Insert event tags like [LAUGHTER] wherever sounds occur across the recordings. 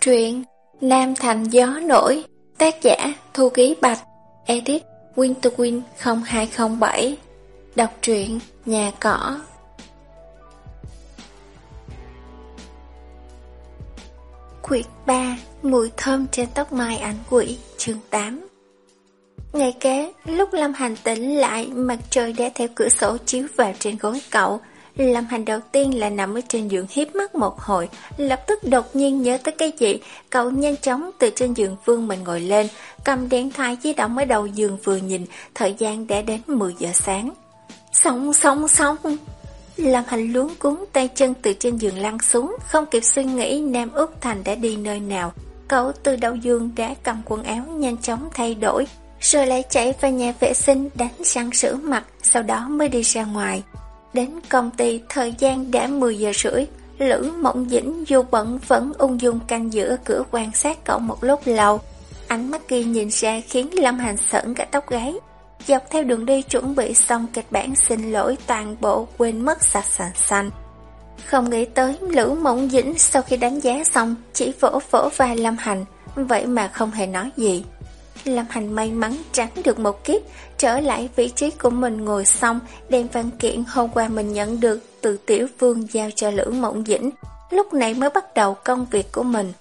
Truyện Nam Thành Gió Nổi Tác giả Thu Ký Bạch Edit Winter Win 0207 Đọc truyện Nhà Cỏ. Quyệt 3 Mùi thơm trên tóc mai ảnh quỷ chương 8 Ngày kế, lúc Lâm Hành tỉnh lại, mặt trời đã theo cửa sổ chiếu vào trên gối cậu, Lâm hành đầu tiên là nằm ở trên giường hiếp mắt một hồi, lập tức đột nhiên nhớ tới cái gì, cậu nhanh chóng từ trên giường vương mình ngồi lên, cầm điện thoại di động ở đầu giường vừa nhìn, thời gian đã đến 10 giờ sáng. Xong xong xong! Lâm hành luống cuốn tay chân từ trên giường lăn xuống, không kịp suy nghĩ Nam Úc Thành đã đi nơi nào. Cậu từ đầu giường đã cầm quần áo nhanh chóng thay đổi, rồi lại chạy vào nhà vệ sinh đánh răng sữa mặt, sau đó mới đi ra ngoài. Đến công ty thời gian đã 10 giờ rưỡi. Lữ Mộng Dĩnh dù bận vẫn ung dung canh giữa cửa quan sát cậu một lúc lâu. Ánh mắt kia nhìn ra khiến Lâm Hành sợn cả tóc gáy. Dọc theo đường đi chuẩn bị xong kịch bản xin lỗi toàn bộ quên mất sạch sành xanh. Không nghĩ tới Lữ Mộng Dĩnh sau khi đánh giá xong chỉ vỗ vỗ vai Lâm Hành. Vậy mà không hề nói gì. Lâm Hành may mắn tránh được một kiếp, trở lại vị trí của mình ngồi xong, đem văn kiện hôm qua mình nhận được từ Tiểu Vương giao cho Lữ Mộng Dĩnh, lúc này mới bắt đầu công việc của mình.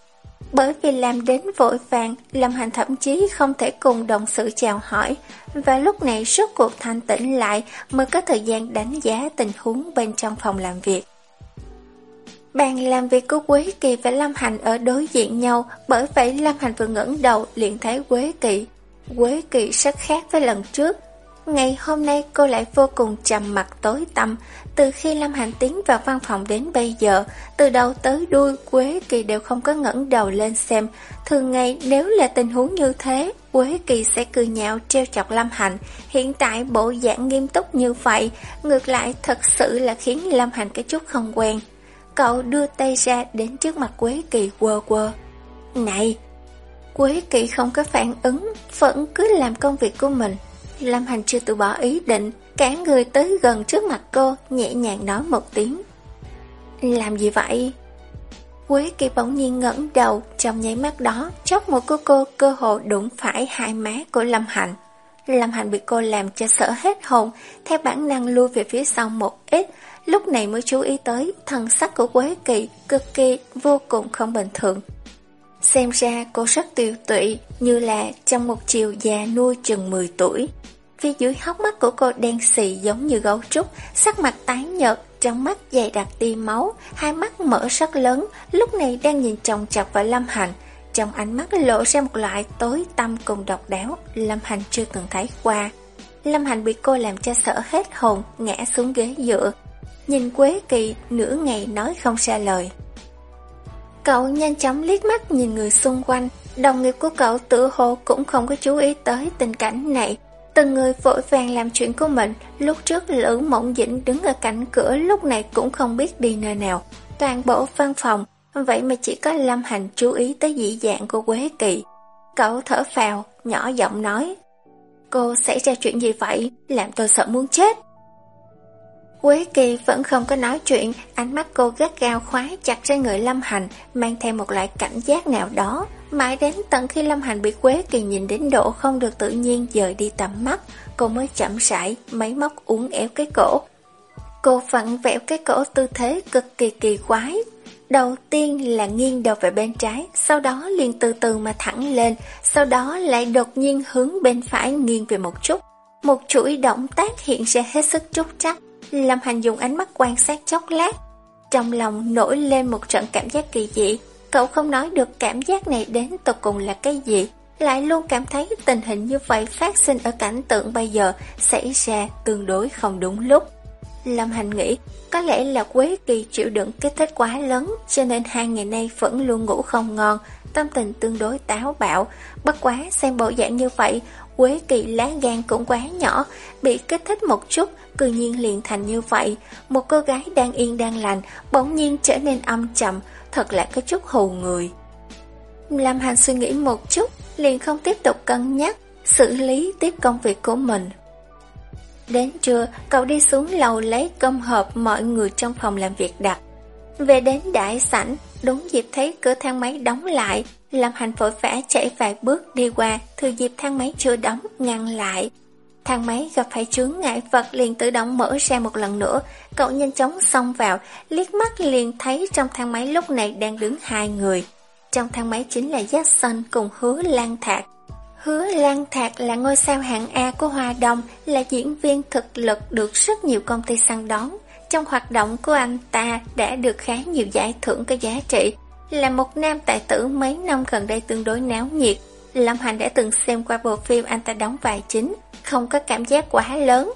Bởi vì làm đến vội vàng, Lâm Hành thậm chí không thể cùng đồng sự chào hỏi, và lúc này suốt cuộc thanh tĩnh lại mới có thời gian đánh giá tình huống bên trong phòng làm việc. Bàn làm việc của Quế Kỳ và Lâm Hành ở đối diện nhau, bởi vậy Lâm Hành vừa ngẩng đầu liền thấy Quế Kỳ. Quế Kỳ rất khác với lần trước. Ngày hôm nay cô lại vô cùng trầm mặt tối tăm. Từ khi Lâm Hành tiến vào văn phòng đến bây giờ, từ đầu tới đuôi Quế Kỳ đều không có ngẩng đầu lên xem. Thường ngày nếu là tình huống như thế, Quế Kỳ sẽ cười nhạo treo chọc Lâm Hành. Hiện tại bộ dạng nghiêm túc như vậy, ngược lại thật sự là khiến Lâm Hành cái chút không quen. Cậu đưa tay ra đến trước mặt Quế Kỳ quơ quơ. Này! Quế Kỳ không có phản ứng, vẫn cứ làm công việc của mình. Lâm Hành chưa từ bỏ ý định, cả người tới gần trước mặt cô, nhẹ nhàng nói một tiếng. Làm gì vậy? Quế Kỳ bỗng nhiên ngẩng đầu, trong nháy mắt đó, chóp một của cô cơ hồ đụng phải hai má của Lâm Hành. Lâm Hành bị cô làm cho sợ hết hồn, theo bản năng lui về phía sau một ít, lúc này mới chú ý tới thần sắc của Quế Kỳ cực kỳ vô cùng không bình thường. Xem ra cô rất tiêu tụy như là trong một chiều già nuôi chừng 10 tuổi. Phía dưới hốc mắt của cô đen xì giống như gấu trúc, sắc mặt tái nhợt, trong mắt dày đặc tia máu, hai mắt mở rất lớn, lúc này đang nhìn chồng chọc vào Lâm Hành. Trong ánh mắt lộ ra một loại tối tâm cùng độc đáo, Lâm Hành chưa từng thấy qua. Lâm Hành bị cô làm cho sợ hết hồn, ngã xuống ghế dựa, Nhìn Quế Kỳ nửa ngày nói không ra lời Cậu nhanh chóng liếc mắt nhìn người xung quanh. Đồng nghiệp của cậu tự hồ cũng không có chú ý tới tình cảnh này. Từng người vội vàng làm chuyện của mình. Lúc trước, Lữ Mộng Dĩnh đứng ở cạnh cửa, Lúc này cũng không biết đi nơi nào. Toàn bộ văn phòng, Vậy mà chỉ có Lâm Hành chú ý tới dị dạng của Quế Kỳ. Cậu thở phào, Nhỏ giọng nói, Cô xảy ra chuyện gì vậy? Làm tôi sợ muốn chết. Quế Kỳ vẫn không có nói chuyện, ánh mắt cô gắt gao khóa chặt trên người Lâm Hành, mang theo một loại cảnh giác nào đó. Mãi đến tận khi Lâm Hành bị Quế Kỳ nhìn đến độ không được tự nhiên dời đi tầm mắt, cô mới chậm rãi, máy móc uốn éo cái cổ. Cô vặn vẹo cái cổ tư thế cực kỳ kỳ quái. Đầu tiên là nghiêng đầu về bên trái, sau đó liền từ từ mà thẳng lên, sau đó lại đột nhiên hướng bên phải nghiêng về một chút. Một chuỗi động tác hiện ra hết sức trúc trắc, Lâm Hành dùng ánh mắt quan sát chốc lát, Trong lòng nổi lên một trận cảm giác kỳ dị. Cậu không nói được cảm giác này đến tột cùng là cái gì, Lại luôn cảm thấy tình hình như vậy phát sinh ở cảnh tượng bây giờ Xảy ra tương đối không đúng lúc. Lâm Hành nghĩ, Có lẽ là Quế Kỳ chịu đựng kích thích quá lớn, Cho nên hai ngày nay vẫn luôn ngủ không ngon, Tâm tình tương đối táo bạo. Bất quá xem bộ dạng như vậy Quế Kỳ lá gan cũng quá nhỏ Bị kích thích một chút cư nhiên liền thành như vậy. Một cô gái đang yên đang lành, bỗng nhiên trở nên âm trầm, thật là có chút hù người. Lâm Hành suy nghĩ một chút, liền không tiếp tục cân nhắc, xử lý tiếp công việc của mình. Đến trưa, cậu đi xuống lầu lấy cơm hộp mọi người trong phòng làm việc đặt. Về đến đại sảnh, Đúng dịp thấy cửa thang máy đóng lại, Lâm Hành vội vã chạy vài bước đi qua, thừa dịp thang máy chưa đóng, ngăn lại. Thang máy gặp phải chướng ngại vật liền tự động mở ra một lần nữa, cậu nhanh chóng xông vào, liếc mắt liền thấy trong thang máy lúc này đang đứng hai người. Trong thang máy chính là Jackson cùng Hứa Lan Thạc. Hứa Lan Thạc là ngôi sao hạng A của Hoa Đông, là diễn viên thực lực được rất nhiều công ty săn đón. Trong hoạt động của anh ta đã được khá nhiều giải thưởng có giá trị, là một nam tài tử mấy năm gần đây tương đối náo nhiệt. Lâm Hành đã từng xem qua bộ phim anh ta đóng vai chính, không có cảm giác quá lớn.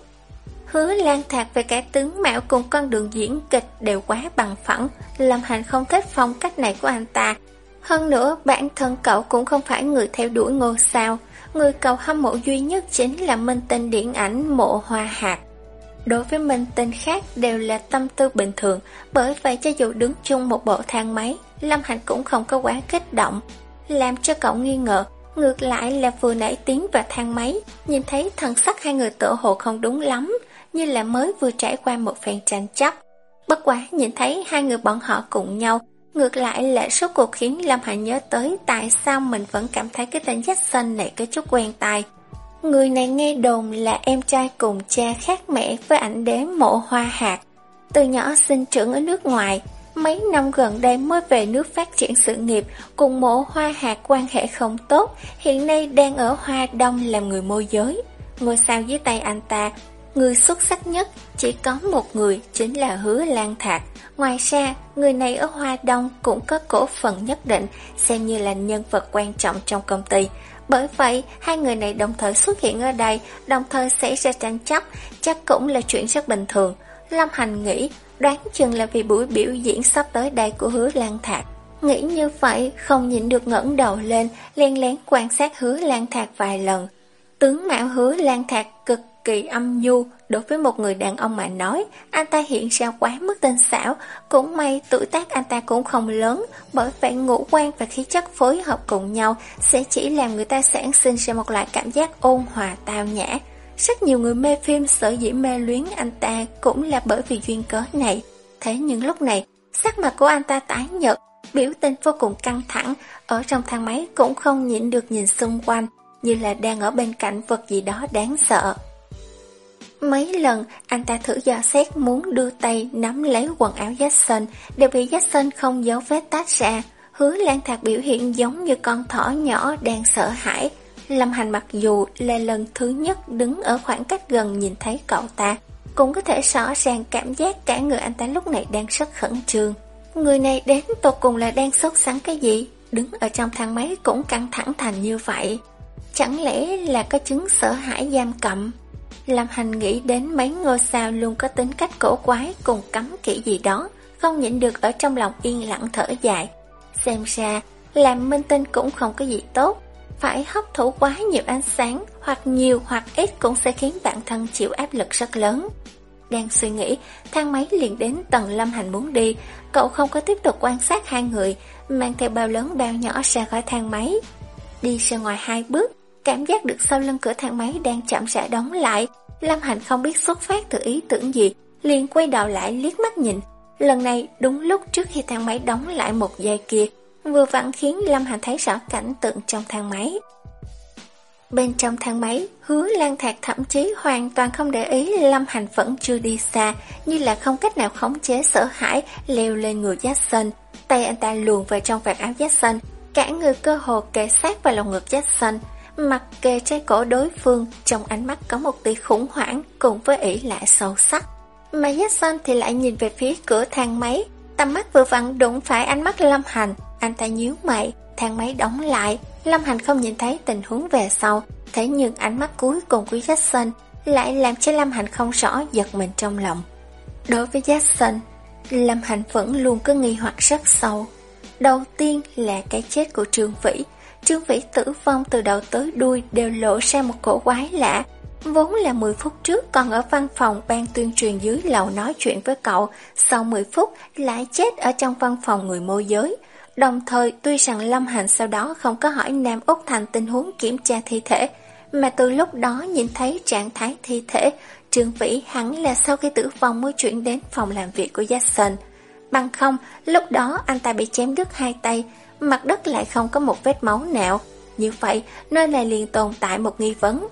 Hứa lan thạc về cả tướng mạo cùng con đường diễn kịch đều quá bằng phẳng, Lâm Hành không thích phong cách này của anh ta. Hơn nữa, bản thân cậu cũng không phải người theo đuổi ngôi sao, người cậu hâm mộ duy nhất chính là minh tinh điện ảnh Mộ Hoa Hạt. Đối với minh tinh khác đều là tâm tư bình thường, bởi vậy cho dù đứng chung một bộ thang máy, Lâm Hành cũng không có quá kích động. Làm cho cậu nghi ngờ, ngược lại là vừa nãy tiếng và thang máy, nhìn thấy thần sắc hai người tự hồ không đúng lắm, như là mới vừa trải qua một phen tranh chấp. Bất quá nhìn thấy hai người bọn họ cùng nhau, ngược lại là số cuộc khiến Lâm Hành nhớ tới tại sao mình vẫn cảm thấy cái tên Jackson này có chút quen tai. Người này nghe đồn là em trai cùng cha khác mẹ với ảnh đế mộ hoa hạt. Từ nhỏ sinh trưởng ở nước ngoài, mấy năm gần đây mới về nước phát triển sự nghiệp, cùng mộ hoa hạt quan hệ không tốt, hiện nay đang ở Hoa Đông làm người môi giới. Ngôi sao dưới tay anh ta, người xuất sắc nhất chỉ có một người, chính là Hứa Lan Thạc. Ngoài ra, người này ở Hoa Đông cũng có cổ phần nhất định, xem như là nhân vật quan trọng trong công ty. Bởi vậy, hai người này đồng thời xuất hiện ở đây, đồng thời xảy ra tranh chấp, chắc cũng là chuyện rất bình thường. Lâm Hành nghĩ, đoán chừng là vì buổi biểu diễn sắp tới đây của hứa Lan Thạc. Nghĩ như vậy, không nhịn được ngẩng đầu lên, len lén quan sát hứa Lan Thạc vài lần. Tướng mạo hứa Lan Thạc cực kỳ âm nhu, đối với một người đàn ông mà nói, anh ta hiện ra quá mức tinh xảo, cũng may tuổi tác anh ta cũng không lớn, bởi vậy ngũ quan và khí chất phối hợp cùng nhau sẽ chỉ làm người ta sản sinh ra một loại cảm giác ôn hòa tao nhã. Rất nhiều người mê phim sở dĩ mê luyến anh ta cũng là bởi vì duyên cớ này. Thế nhưng lúc này, sắc mặt của anh ta tái nhợt, biểu tình vô cùng căng thẳng, ở trong thang máy cũng không nhịn được nhìn xung quanh, như là đang ở bên cạnh vật gì đó đáng sợ. Mấy lần anh ta thử dò xét muốn đưa tay nắm lấy quần áo Jackson đều bị Jackson không giấu vết tách ra. Hứa Lan Thạc biểu hiện giống như con thỏ nhỏ đang sợ hãi. Lâm Hành mặc dù là lần thứ nhất đứng ở khoảng cách gần nhìn thấy cậu ta, cũng có thể rõ ràng cảm giác cả người anh ta lúc này đang rất khẩn trương. Người này đến tột cùng là đang sốt sắng cái gì? Đứng ở trong thang máy cũng căng thẳng thành như vậy. Chẳng lẽ là có chứng sợ hãi giam cầm? Lâm Hành nghĩ đến mấy ngôi sao luôn có tính cách cổ quái cùng cấm kỹ gì đó, không nhịn được ở trong lòng yên lặng thở dài. Xem ra, làm minh tinh cũng không có gì tốt, phải hấp thụ quá nhiều ánh sáng, hoặc nhiều hoặc ít cũng sẽ khiến bản thân chịu áp lực rất lớn. Đang suy nghĩ, thang máy liền đến tầng Lâm Hành muốn đi, cậu không có tiếp tục quan sát hai người, mang theo bao lớn bao nhỏ ra khỏi thang máy. Đi ra ngoài hai bước, Cảm giác được sau lưng cửa thang máy đang chậm rãi đóng lại, Lâm Hành không biết xuất phát từ ý tưởng gì, liền quay đầu lại liếc mắt nhìn. Lần này đúng lúc trước khi thang máy đóng lại một giây kia, vừa vặn khiến Lâm Hành thấy rõ cảnh tượng trong thang máy. Bên trong thang máy, hứa lan thạc thậm chí hoàn toàn không để ý Lâm Hành vẫn chưa đi xa, như là không cách nào khống chế sợ hãi leo lên người Jackson. Tay anh ta luồn vào trong vạt áo Jackson, cả người cơ hồ kề sát vào lòng ngực Jackson, Mặt kề trái cổ đối phương, trong ánh mắt có một tia khủng hoảng cùng với ỷ lại sâu sắc. Mà Jackson thì lại nhìn về phía cửa thang máy, tầm mắt vừa vặn đụng phải ánh mắt Lâm Hành. Anh ta nhíu mày, thang máy đóng lại, Lâm Hành không nhìn thấy tình huống về sau, thế nhưng ánh mắt cuối cùng của Jackson lại làm cho Lâm Hành không rõ giật mình trong lòng. Đối với Jackson, Lâm Hành vẫn luôn có nghi hoặc rất sâu. Đầu tiên là cái chết của Trương Vĩ, Trương Vĩ tử vong từ đầu tới đuôi đều lộ ra một cổ quái lạ. Vốn là 10 phút trước còn ở văn phòng ban tuyên truyền dưới lầu nói chuyện với cậu, sau 10 phút lại chết ở trong văn phòng người môi giới. Đồng thời tuy rằng Lâm Hành sau đó không có hỏi Nam Úc Thành tình huống kiểm tra thi thể, mà từ lúc đó nhìn thấy trạng thái thi thể, Trương Vĩ hẳn là sau khi tử vong mới chuyển đến phòng làm việc của Jackson. Bằng không, lúc đó anh ta bị chém đứt hai tay, mặt đất lại không có một vết máu nào. Như vậy, nơi này liền tồn tại một nghi vấn.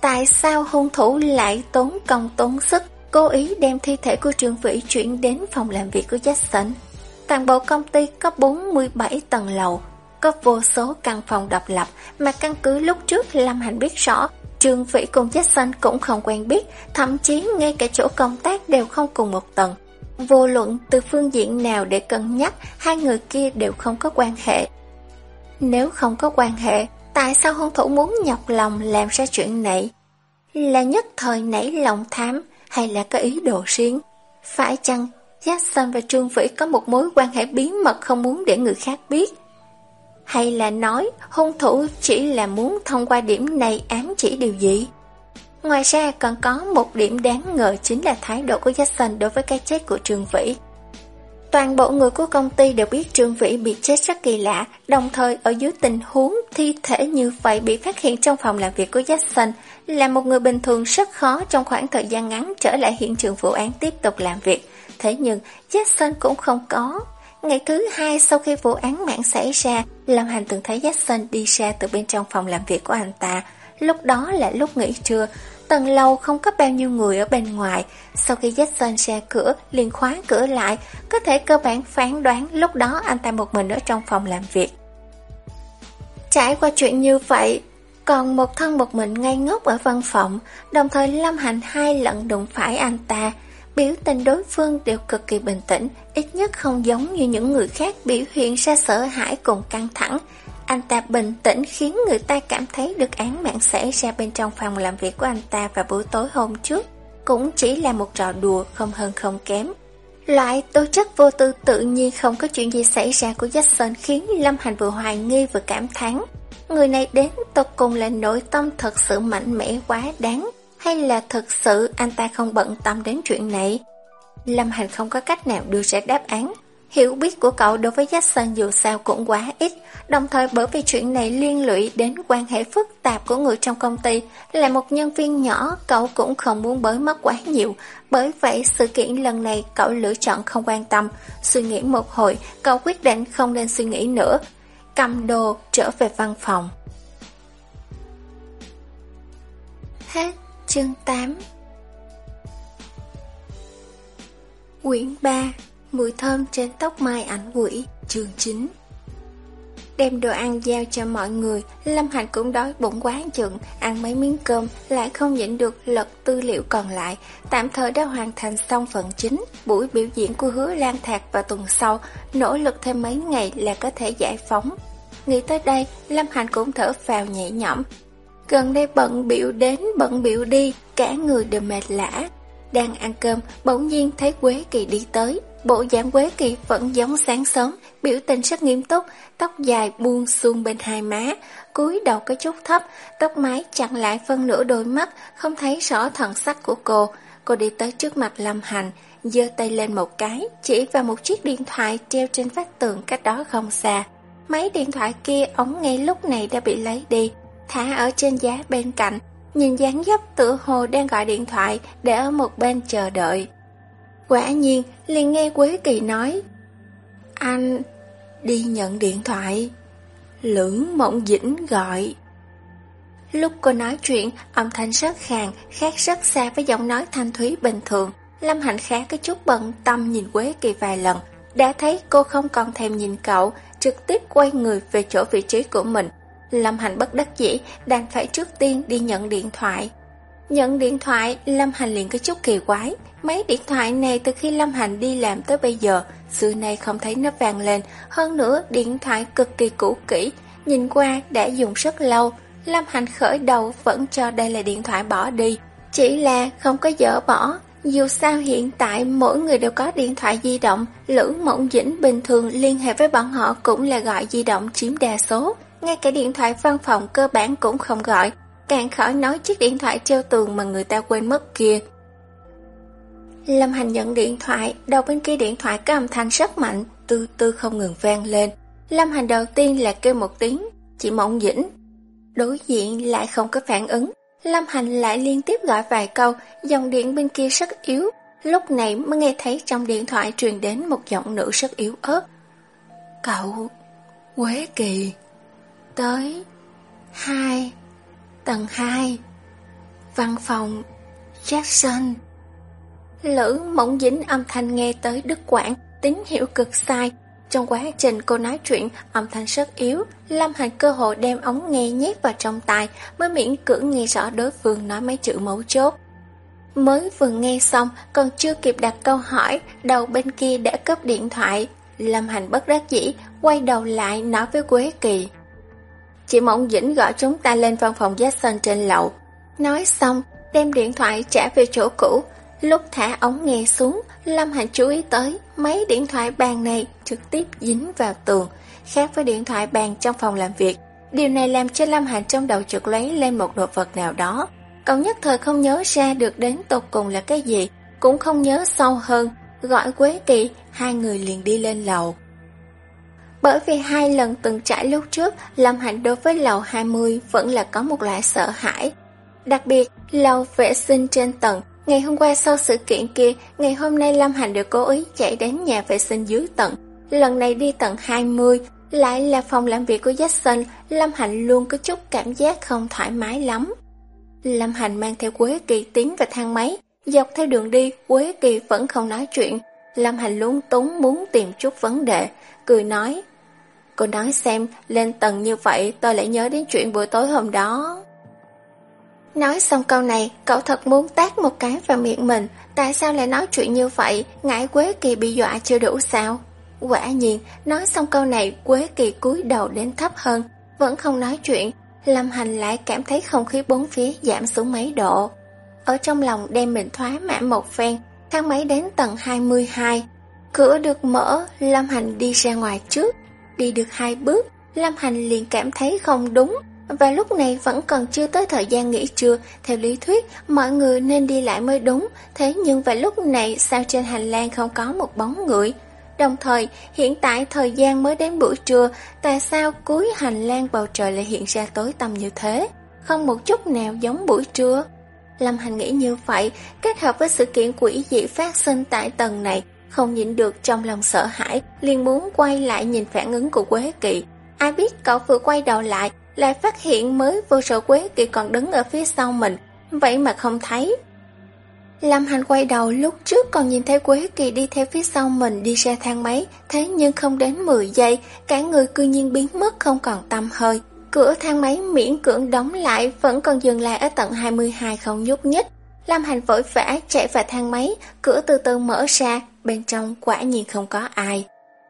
Tại sao hung thủ lại tốn công tốn sức, cố ý đem thi thể của Trương Vĩ chuyển đến phòng làm việc của Jackson? Toàn bộ công ty có 47 tầng lầu, có vô số căn phòng độc lập mà căn cứ lúc trước Lâm Hành biết rõ Trương Vĩ cùng Jackson cũng không quen biết, thậm chí ngay cả chỗ công tác đều không cùng một tầng. Vô luận từ phương diện nào để cân nhắc, hai người kia đều không có quan hệ. Nếu không có quan hệ, tại sao hung thủ muốn nhọc lòng làm ra chuyện này? Là nhất thời nảy lòng thám hay là có ý đồ riêng? Phải chăng Jackson và Trương Vĩ có một mối quan hệ bí mật không muốn để người khác biết? Hay là nói hung thủ chỉ là muốn thông qua điểm này ám chỉ điều gì? Ngoài ra còn có một điểm đáng ngờ chính là thái độ của Jackson đối với cái chết của Trương Vĩ. Toàn bộ người của công ty đều biết Trương Vĩ bị chết rất kỳ lạ, đồng thời ở dưới tình huống thi thể như vậy bị phát hiện trong phòng làm việc của Jackson là một người bình thường rất khó trong khoảng thời gian ngắn trở lại hiện trường vụ án tiếp tục làm việc. Thế nhưng Jackson cũng không có. Ngày thứ hai sau khi vụ án mạng xảy ra, Lâm Hành từng thấy Jackson đi ra từ bên trong phòng làm việc của anh ta. Lúc đó là lúc nghỉ trưa, tầng lâu không có bao nhiêu người ở bên ngoài. Sau khi Jackson ra cửa, liền khóa cửa lại, có thể cơ bản phán đoán lúc đó anh ta một mình ở trong phòng làm việc. Trải qua chuyện như vậy, còn một thân một mình ngay ngốc ở văn phòng, đồng thời Lâm Hành hai lần đụng phải anh ta. Biểu tình đối phương đều cực kỳ bình tĩnh, ít nhất không giống như những người khác biểu hiện ra sợ hãi cùng căng thẳng. Anh ta bình tĩnh khiến người ta cảm thấy được án mạng xảy ra bên trong phòng làm việc của anh ta vào buổi tối hôm trước. Cũng chỉ là một trò đùa không hơn không kém. Loại tố chất vô tư tự nhiên không có chuyện gì xảy ra của Jackson khiến Lâm Hành vừa hoài nghi vừa cảm thán. Người này đến tột cùng là nội tâm thật sự mạnh mẽ quá đáng hay là thực sự anh ta không bận tâm đến chuyện này? Lâm Hành không có cách nào đưa ra đáp án. Hiểu biết của cậu đối với Jackson dù sao cũng quá ít, đồng thời bởi vì chuyện này liên lụy đến quan hệ phức tạp của người trong công ty, là một nhân viên nhỏ, cậu cũng không muốn bới mất quá nhiều. Bởi vậy, sự kiện lần này cậu lựa chọn không quan tâm. Suy nghĩ một hồi, cậu quyết định không nên suy nghĩ nữa. Cầm đồ, trở về văn phòng. Hết chương 8 Quyển 3 Mùi thơm trên tóc mai ảnh quỷ, Chương 9 Đem đồ ăn giao cho mọi người, Lâm Hành cũng đói bụng quá chừng, Ăn mấy miếng cơm Lại không nhịn được lật tư liệu còn lại. Tạm thời đã hoàn thành xong phần chính Buổi biểu diễn của hứa Lan Thạc vào tuần sau, Nỗ lực thêm mấy ngày là có thể giải phóng. Nghĩ tới đây, Lâm Hành cũng thở vào nhẹ nhõm Gần đây bận biểu đến bận biểu đi, Cả người đều mệt lã. Đang ăn cơm, bỗng nhiên thấy Quế Kỳ đi tới. Bộ dạng Quế Kỳ vẫn giống sáng sớm, Biểu tình rất nghiêm túc, Tóc dài buông xuông bên hai má, cúi đầu có chút thấp, Tóc mái chặn lại phân nửa đôi mắt, Không thấy rõ thần sắc của cô. Cô đi tới trước mặt Lâm Hành, giơ tay lên một cái, Chỉ vào một chiếc điện thoại treo trên vách tường cách đó không xa. Máy điện thoại kia ống ngay lúc này đã bị lấy đi thả ở trên giá bên cạnh, nhìn dáng dấp tự hồ đang gọi điện thoại để ở một bên chờ đợi. Quả nhiên, liền nghe Quế Kỳ nói, Anh đi nhận điện thoại. Lưỡng mộng dĩnh gọi. Lúc cô nói chuyện, âm thanh rất khàn, khác rất xa với giọng nói thanh thúy bình thường. Lâm Hạnh khá có chút bận tâm nhìn Quế Kỳ vài lần, đã thấy cô không còn thèm nhìn cậu, trực tiếp quay người về chỗ vị trí của mình, Lâm Hành bất đắc dĩ, đang phải trước tiên đi nhận điện thoại. Nhận điện thoại, Lâm Hành liền có chút kỳ quái. Mấy điện thoại này từ khi Lâm Hành đi làm tới bây giờ, xưa nay không thấy nó vàng lên. Hơn nữa, điện thoại cực kỳ cũ kỹ, nhìn qua đã dùng rất lâu. Lâm Hành khởi đầu vẫn cho đây là điện thoại bỏ đi. Chỉ là không có dỡ bỏ. Dù sao hiện tại mỗi người đều có điện thoại di động, Lữ Mộng Dĩnh bình thường liên hệ với bọn họ cũng là gọi di động chiếm đa số ngay cả điện thoại văn phòng cơ bản cũng không gọi, càng khỏi nói chiếc điện thoại treo tường mà người ta quên mất kia. Lâm Hành nhận điện thoại, đầu bên kia điện thoại có âm thanh rất mạnh, tư tư không ngừng vang lên. Lâm Hành đầu tiên là kêu một tiếng, chỉ mộng dĩnh. Đối diện lại không có phản ứng. Lâm Hành lại liên tiếp gọi vài câu, dòng điện bên kia rất yếu. lúc này mới nghe thấy trong điện thoại truyền đến một giọng nữ rất yếu ớt. Cậu, Quế Kỳ, tới hai, tầng hai, văn phòng, Jackson. Lữ mộng dính âm thanh nghe tới Đức Quảng, tín hiệu cực sai. Trong quá trình cô nói chuyện, âm thanh rất yếu, Lâm Hành cơ hội đem ống nghe nhét vào trong tai mới miễn cưỡng nghe rõ đối phương nói mấy chữ mấu chốt. Mới vừa nghe xong, còn chưa kịp đặt câu hỏi, đầu bên kia đã cấp điện thoại. Lâm Hành bất đắc dĩ, quay đầu lại nói với Quế Kỳ. Chị Mộng Dĩnh gọi chúng ta lên văn phòng Jackson trên lầu. Nói xong, đem điện thoại trả về chỗ cũ. Lúc thả ống nghe xuống, Lâm Hành chú ý tới mấy điện thoại bàn này trực tiếp dính vào tường, khác với điện thoại bàn trong phòng làm việc. Điều này làm cho Lâm Hành trong đầu trực lấy lên một đồ vật nào đó. Cậu nhất thời không nhớ ra được đến tột cùng là cái gì, cũng không nhớ sâu hơn. Gọi Quế Kỳ, hai người liền đi lên lầu. Bởi vì hai lần từng trải lúc trước, Lâm Hạnh đối với lầu 20 vẫn là có một loại sợ hãi. Đặc biệt, lầu vệ sinh trên tầng, ngày hôm qua sau sự kiện kia, ngày hôm nay Lâm Hạnh được cố ý chạy đến nhà vệ sinh dưới tầng. Lần này đi tầng 20, lại là phòng làm việc của Jackson, Lâm Hạnh luôn có chút cảm giác không thoải mái lắm. Lâm Hành mang theo Quế Kỳ tiến vào thang máy, dọc theo đường đi, Quế Kỳ vẫn không nói chuyện. Lâm Hành luôn túng muốn tìm chút vấn đề, cười nói. Cô nói xem, lên tầng như vậy tôi lại nhớ đến chuyện buổi tối hôm đó. Nói xong câu này, cậu thật muốn tát một cái vào miệng mình, tại sao lại nói chuyện như vậy, Ngãi Quế Kỳ bị dọa chưa đủ sao? Quả nhiên, nói xong câu này, Quế Kỳ cúi đầu đến thấp hơn, vẫn không nói chuyện, Lâm Hành lại cảm thấy không khí bốn phía giảm xuống mấy độ. Ở trong lòng đem mình thoá mã một phen, thang máy đến tầng 22. Cửa được mở, Lâm Hành đi ra ngoài trước. Đi được hai bước, Lâm Hành liền cảm thấy không đúng. Và lúc này vẫn còn chưa tới thời gian nghỉ trưa, theo lý thuyết mọi người nên đi lại mới đúng. Thế nhưng vào lúc này sao trên hành lang không có một bóng người? Đồng thời, hiện tại thời gian mới đến buổi trưa, tại sao cuối hành lang bầu trời lại hiện ra tối tăm như thế? Không một chút nào giống buổi trưa. Lâm Hành nghĩ như vậy, kết hợp với sự kiện quỷ dị phát sinh tại tầng này, không nhịn được trong lòng sợ hãi, liền muốn quay lại nhìn phản ứng của Quế Kỵ. Ai biết cậu vừa quay đầu lại, lại phát hiện mới vừa rồi Quế Kỵ còn đứng ở phía sau mình, vậy mà không thấy. Lâm Hành quay đầu lúc trước còn nhìn thấy Quế Kỳ đi theo phía sau mình đi ra thang máy, thế nhưng không đến 10 giây, cả người cư nhiên biến mất không còn tâm hơi. Cửa thang máy miễn cưỡng đóng lại vẫn còn dừng lại ở tận 22 không nhúc nhích. Lâm Hành vội vã chạy vào thang máy, cửa từ từ mở ra, bên trong quả nhiên không có ai.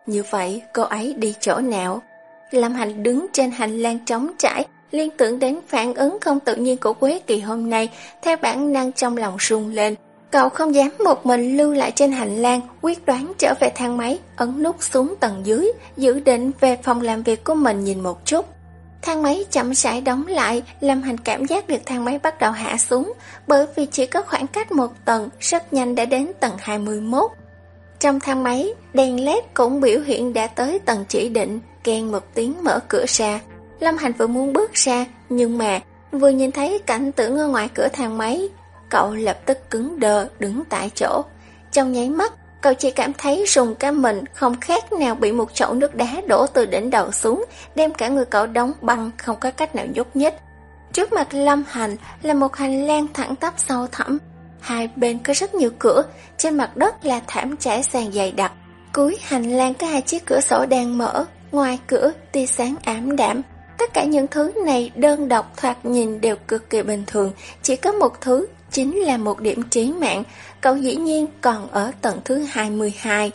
Như vậy cô ấy đi chỗ nào? Lâm Hành đứng trên hành lang trống trải, liên tưởng đến phản ứng không tự nhiên của Quế Kỳ hôm nay, theo bản năng trong lòng run lên. Cậu không dám một mình lưu lại trên hành lang, quyết đoán trở về thang máy, ấn nút xuống tầng dưới, dự định về phòng làm việc của mình nhìn một chút. Thang máy chậm rãi đóng lại, Lâm Hành cảm giác được thang máy bắt đầu hạ xuống, bởi vì chỉ có khoảng cách một tầng, rất nhanh đã đến tầng 21. Trong thang máy, đèn led cũng biểu hiện đã tới tầng chỉ định, kèn một tiếng mở cửa ra. Lâm Hành vừa muốn bước ra, nhưng mà vừa nhìn thấy cảnh tượng ở ngoài cửa thang máy, cậu lập tức cứng đờ đứng tại chỗ. Trong nháy mắt, cậu chỉ cảm thấy rùng cả mình không khác nào bị một chậu nước đá đổ từ đỉnh đầu xuống, đem cả người cậu đóng băng không có cách nào nhúc nhích. Trước mặt Lâm Hành là một hành lang thẳng tắp sâu thẳm, hai bên có rất nhiều cửa, trên mặt đất là thảm trải sàn dày đặc. Cuối hành lang có hai chiếc cửa sổ đang mở, ngoài cửa tia sáng ảm đạm, Tất cả những thứ này đơn độc thoạt nhìn đều cực kỳ bình thường, chỉ có một thứ, chính là một điểm trí mạng, cậu dĩ nhiên còn ở tầng thứ 22.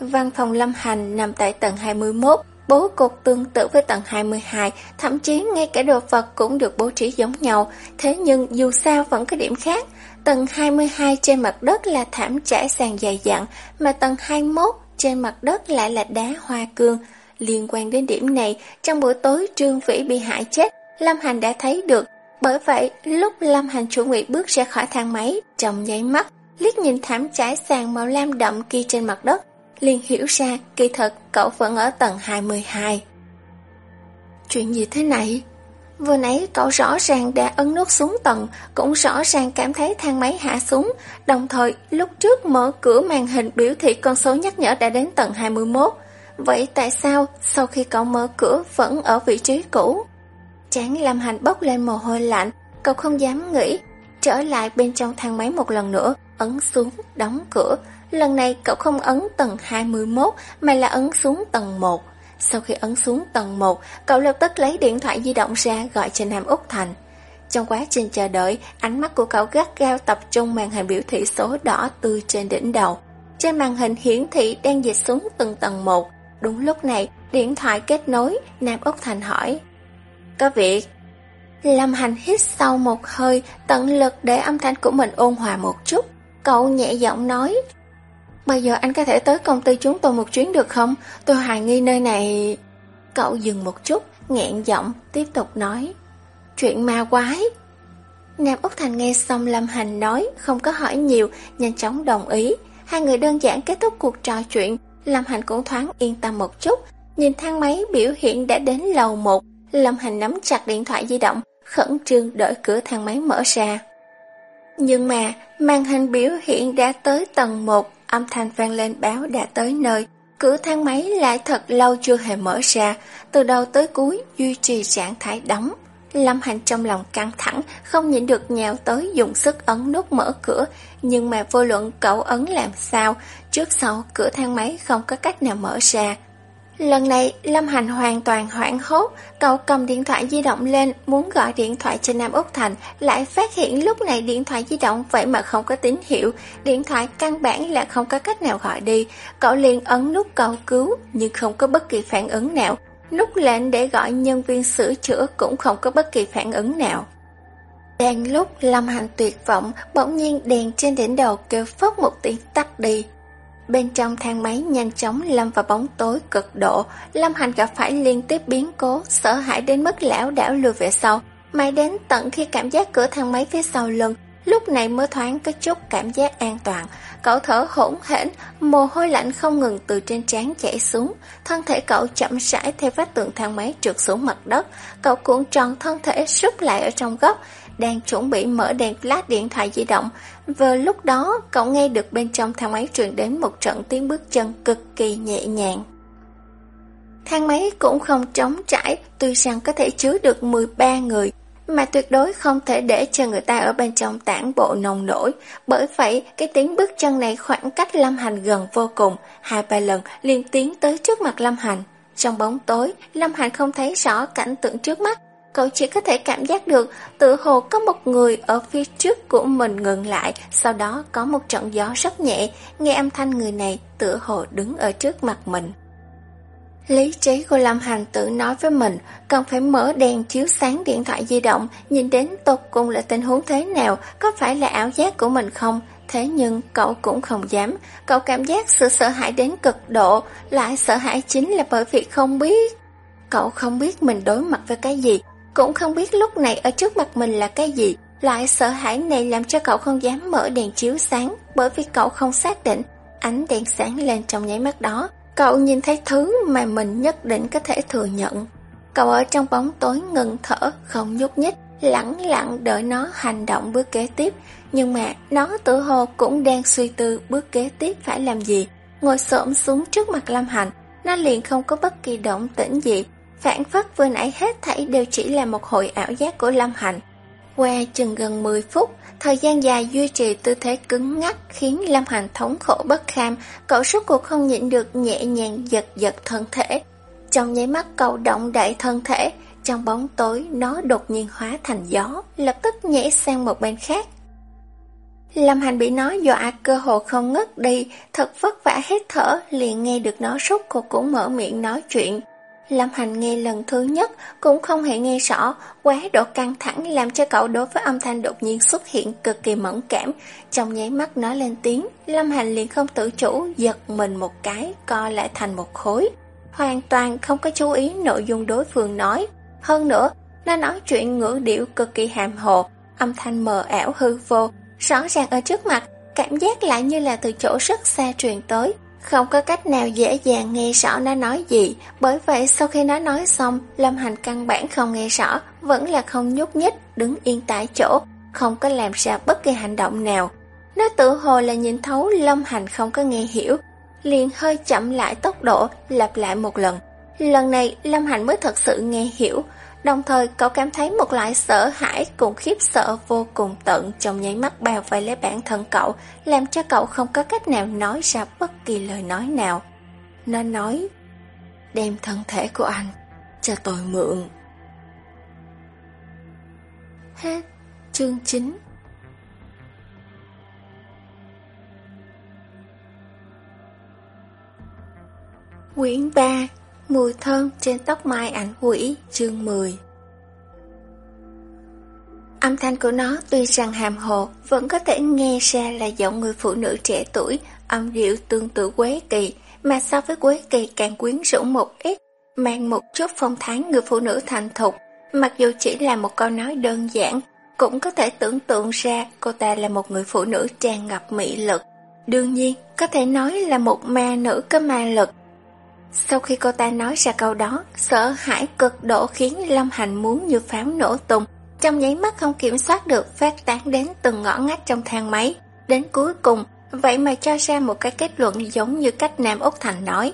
Văn phòng Lâm Hành nằm tại tầng 21, bố cục tương tự với tầng 22, thậm chí ngay cả đồ vật cũng được bố trí giống nhau, thế nhưng dù sao vẫn có điểm khác. Tầng 22 trên mặt đất là thảm trải sàn dày dặn, mà tầng 21 trên mặt đất lại là đá hoa cương, Liên quan đến điểm này, trong buổi tối Trương Vĩ bị hại chết, Lâm Hành đã thấy được. Bởi vậy, lúc Lâm Hành chuẩn bị bước ra khỏi thang máy, trong nháy mắt, liếc nhìn thảm trải sàn màu lam đậm kia trên mặt đất, liền hiểu ra kỳ thật cậu vẫn ở tầng 22. Chuyện gì thế này? Vừa nãy cậu rõ ràng đã ấn nút xuống tầng, cũng rõ ràng cảm thấy thang máy hạ xuống, đồng thời lúc trước mở cửa màn hình biểu thị con số nhắc nhở đã đến tầng 21. Vậy tại sao sau khi cậu mở cửa vẫn ở vị trí cũ? Chán Lâm Hành bốc lên mồ hôi lạnh, cậu không dám nghĩ, trở lại bên trong thang máy một lần nữa, ấn xuống, đóng cửa. Lần này cậu không ấn tầng 21 mà là ấn xuống tầng 1. Sau khi ấn xuống tầng 1, cậu lập tức lấy điện thoại di động ra gọi cho Nam Úc Thành. Trong quá trình chờ đợi, ánh mắt của cậu gắt gao tập trung màn hình biểu thị số đỏ tươi trên đỉnh đầu. Trên màn hình hiển thị đang dịch xuống từng tầng một. Đúng lúc này, điện thoại kết nối, Nam Úc Thành hỏi. Có việc. Lâm Hành hít sâu một hơi, tận lực để âm thanh của mình ôn hòa một chút. Cậu nhẹ giọng nói. Bây giờ anh có thể tới công ty chúng tôi một chuyến được không? Tôi hoài nghi nơi này... Cậu dừng một chút, nghẹn giọng, tiếp tục nói. Chuyện ma quái. Nam Úc Thành nghe xong Lâm Hành nói, không có hỏi nhiều, nhanh chóng đồng ý. Hai người đơn giản kết thúc cuộc trò chuyện, Lâm Hành cũng thoáng yên tâm một chút. Nhìn thang máy biểu hiện đã đến lầu 1, Lâm Hành nắm chặt điện thoại di động, khẩn trương đợi cửa thang máy mở ra. Nhưng mà, màn hình biểu hiện đã tới tầng 1, âm thanh vang lên báo đã tới nơi. Cửa thang máy lại thật lâu chưa hề mở ra, từ đầu tới cuối duy trì trạng thái đóng. Lâm Hành trong lòng căng thẳng, không nhịn được nhào tới dùng sức ấn nút mở cửa, nhưng mà vô luận cậu ấn làm sao, trước sau cửa thang máy không có cách nào mở ra. Lần này, Lâm Hành hoàn toàn hoảng hốt, cậu cầm điện thoại di động lên, muốn gọi điện thoại cho Nam Úc Thành, lại phát hiện lúc này điện thoại di động vậy mà không có tín hiệu, điện thoại căn bản là không có cách nào gọi đi. Cậu liền ấn nút cầu cứu, nhưng không có bất kỳ phản ứng nào. Nút lệnh để gọi nhân viên sửa chữa cũng không có bất kỳ phản ứng nào. Đang lúc Lâm Hành tuyệt vọng, bỗng nhiên đèn trên đỉnh đầu kêu phốc một tiếng tắt đi. Bên trong thang máy nhanh chóng lâm vào bóng tối cực độ, Lâm Hành gặp phải liên tiếp biến cố, sợ hãi đến mức lão đảo lùi về sau. mãi đến tận khi cảm giác cửa thang máy phía sau lưng, lúc này mới thoáng có chút cảm giác an toàn. Cậu thở hỗn hển, mồ hôi lạnh không ngừng từ trên trán chảy xuống, thân thể cậu chậm rãi theo vách tường thang máy trượt xuống mặt đất. Cậu cuộn tròn thân thể sút lại ở trong góc, đang chuẩn bị mở đèn flash điện thoại di động. Vừa lúc đó, cậu nghe được bên trong thang máy truyền đến một trận tiếng bước chân cực kỳ nhẹ nhàng. Thang máy cũng không trống trải, tuy rằng có thể chứa được 13 người, mà tuyệt đối không thể để cho người ta ở bên trong tản bộ nồng nổi. Bởi vậy, cái tiếng bước chân này khoảng cách Lâm Hành gần vô cùng, hai ba lần liền tiến tới trước mặt Lâm Hành. Trong bóng tối, Lâm Hành không thấy rõ cảnh tượng trước mắt, Cậu chỉ có thể cảm giác được tự hồ có một người ở phía trước của mình ngừng lại, sau đó có một trận gió rất nhẹ, nghe âm thanh người này tự hồ đứng ở trước mặt mình. Lý trí của Lâm Hành tự nói với mình, cần phải mở đèn chiếu sáng điện thoại di động, nhìn đến tột cùng là tình huống thế nào, có phải là ảo giác của mình không? Thế nhưng cậu cũng không dám, cậu cảm giác sự sợ hãi đến cực độ, lại sợ hãi chính là bởi vì không biết. Cậu không biết mình đối mặt với cái gì, cũng không biết lúc này ở trước mặt mình là cái gì, loại sợ hãi này làm cho cậu không dám mở đèn chiếu sáng bởi vì cậu không xác định ánh đèn sáng lên trong nháy mắt đó. Cậu nhìn thấy thứ mà mình nhất định có thể thừa nhận. Cậu ở trong bóng tối ngừng thở, không nhúc nhích, lặng lặng đợi nó hành động bước kế tiếp. Nhưng mà nó tự hồ cũng đang suy tư bước kế tiếp phải làm gì. Ngồi xổm xuống trước mặt Lâm Hành, nó liền không có bất kỳ động tĩnh gì, Phản phất vừa nãy hết thảy đều chỉ là một hội ảo giác của Lâm Hành. Qua chừng gần 10 phút, thời gian dài duy trì tư thế cứng ngắc khiến Lâm Hành thống khổ bất kham, cậu suốt cuộc không nhịn được nhẹ nhàng giật giật thân thể. Trong nháy mắt cậu động đậy thân thể, trong bóng tối nó đột nhiên hóa thành gió, lập tức nhảy sang một bên khác. Lâm Hành bị nó dọa cơ hồ không ngất đi, thật vất vả hết thở, liền nghe được nó suốt cuộc cũng mở miệng nói chuyện. Lâm Hành nghe lần thứ nhất cũng không hề nghe rõ, quá độ căng thẳng làm cho cậu đối với âm thanh đột nhiên xuất hiện cực kỳ mẫn cảm. Trong nháy mắt nói lên tiếng, Lâm Hành liền không tự chủ, giật mình một cái, co lại thành một khối. Hoàn toàn không có chú ý nội dung đối phương nói. Hơn nữa, nó nói chuyện ngữ điệu cực kỳ hàm hồ, âm thanh mờ ảo hư vô, rõ ràng ở trước mặt, cảm giác lại như là từ chỗ rất xa truyền tới, không có cách nào dễ dàng nghe rõ nó nói gì, bởi vậy sau khi nó nói xong, Lâm Hành căn bản không nghe rõ, vẫn là không nhúc nhích, đứng yên tại chỗ, không có làm ra bất kỳ hành động nào. Nó tự hồ là nhìn thấu Lâm Hành không có nghe hiểu, liền hơi chậm lại tốc độ, lặp lại một lần. Lần này Lâm Hành mới thật sự nghe hiểu, đồng thời cậu cảm thấy một loại sợ hãi cùng khiếp sợ vô cùng tận trong nháy mắt bao vây lấy bản thân cậu, làm cho cậu không có cách nào nói ra bất kỳ lời nói nào. Nó nói, đem thân thể của anh cho tôi mượn. Hết chương 9 Quyển 3 Mùi thơm trên tóc mai ảnh quỷ chương 10 Âm thanh của nó tuy rằng hàm hồ Vẫn có thể nghe ra là giọng người phụ nữ trẻ tuổi Âm điệu tương tự Quế Kỳ Mà so với Quế Kỳ càng quyến rũ một ít Mang một chút phong thái người phụ nữ thành thục. Mặc dù chỉ là một câu nói đơn giản Cũng có thể tưởng tượng ra cô ta là một người phụ nữ tràn ngập mỹ lực. Đương nhiên, có thể nói là một ma nữ có ma lực sau khi cô ta nói ra câu đó, sợ hãi cực độ khiến Lâm Hành muốn như pháo nổ tung, trong nháy mắt không kiểm soát được phát tán đến từng ngõ ngách trong thang máy. Đến cuối cùng, vậy mà cho ra một cái kết luận giống như cách Nam Úc Thành nói.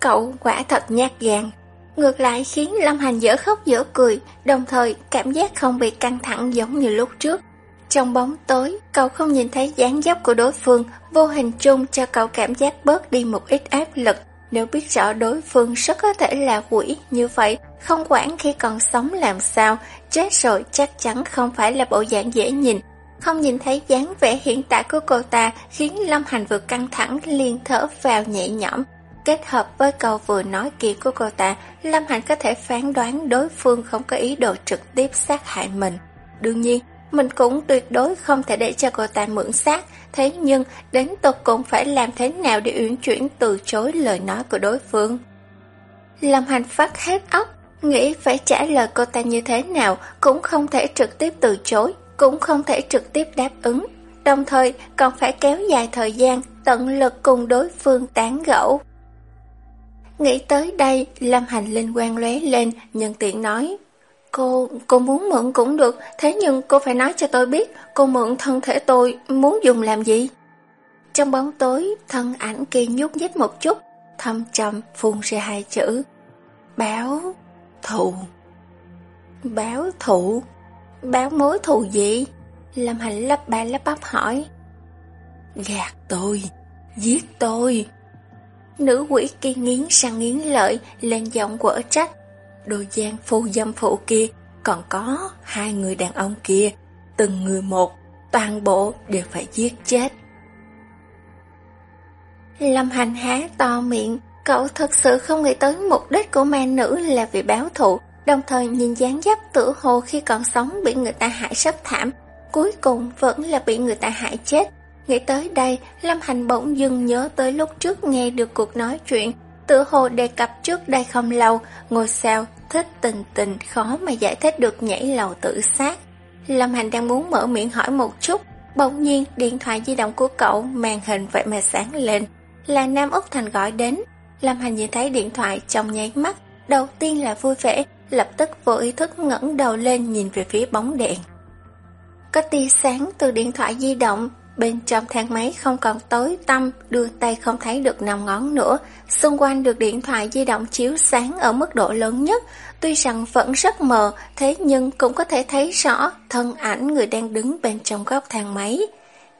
Cậu quả thật nhát gan. Ngược lại khiến Lâm Hành dở khóc dở cười, đồng thời cảm giác không bị căng thẳng giống như lúc trước. Trong bóng tối, cậu không nhìn thấy dáng dấp của đối phương, vô hình chung cho cậu cảm giác bớt đi một ít áp lực, nếu biết rõ đối phương rất có thể là quỷ như vậy, không quản khi còn sống làm sao, chết rồi chắc chắn không phải là bộ dạng dễ nhìn. Không nhìn thấy dáng vẻ hiện tại của cô ta khiến Lâm Hành vừa căng thẳng liền thở vào nhẹ nhõm. Kết hợp với câu vừa nói kia của cô ta, Lâm Hành có thể phán đoán đối phương không có ý đồ trực tiếp sát hại mình. Đương nhiên, mình cũng tuyệt đối không thể để cho cô ta mượn xác, thế nhưng đến tục cũng phải làm thế nào để uyển chuyển từ chối lời nói của đối phương. Lâm Hành phát hết óc, nghĩ phải trả lời cô ta như thế nào cũng không thể trực tiếp từ chối, cũng không thể trực tiếp đáp ứng, đồng thời còn phải kéo dài thời gian, tận lực cùng đối phương tán gẫu. Nghĩ tới đây, Lâm Hành linh quan lóe lên, nhân tiện nói. Cô, cô muốn mượn cũng được, thế nhưng cô phải nói cho tôi biết cô mượn thân thể tôi muốn dùng làm gì. Trong bóng tối, thân ảnh kia nhúc nhích một chút, thâm trầm phun ra hai chữ. Báo thù. Báo thù? Báo mối thù gì? Lâm Hạnh lắp ba lắp bắp hỏi. Gạt tôi, giết tôi. Nữ quỷ kia nghiến răng nghiến lợi, lên giọng quở trách. Đôi gian phu dâm phụ kia, còn có hai người đàn ông kia, từng người một, toàn bộ đều phải giết chết. Lâm Hành há to miệng, cậu thật sự không nghĩ tới mục đích của ma nữ là vì báo thù, đồng thời nhìn dáng dấp tử hồ khi còn sống bị người ta hại sắp thảm, cuối cùng vẫn là bị người ta hại chết. Nghĩ tới đây, Lâm Hành bỗng dưng nhớ tới lúc trước nghe được cuộc nói chuyện, tự hồ đề cập trước đây không lâu, ngôi sao thích tình tình khó mà giải thích được nhảy lầu tự sát. Lâm Hành đang muốn mở miệng hỏi một chút, bỗng nhiên điện thoại di động của cậu màn hình vậy mà sáng lên. Là Nam Úc Thành gọi đến. Lâm Hành nhìn thấy điện thoại trong nháy mắt, đầu tiên là vui vẻ, lập tức vô ý thức ngẩng đầu lên nhìn về phía bóng đèn. Có tia sáng từ điện thoại di động, Bên trong thang máy không còn tối tăm, đưa tay không thấy được năm ngón nữa. Xung quanh được điện thoại di động chiếu sáng ở mức độ lớn nhất. Tuy rằng vẫn rất mờ, thế nhưng cũng có thể thấy rõ thân ảnh người đang đứng bên trong góc thang máy.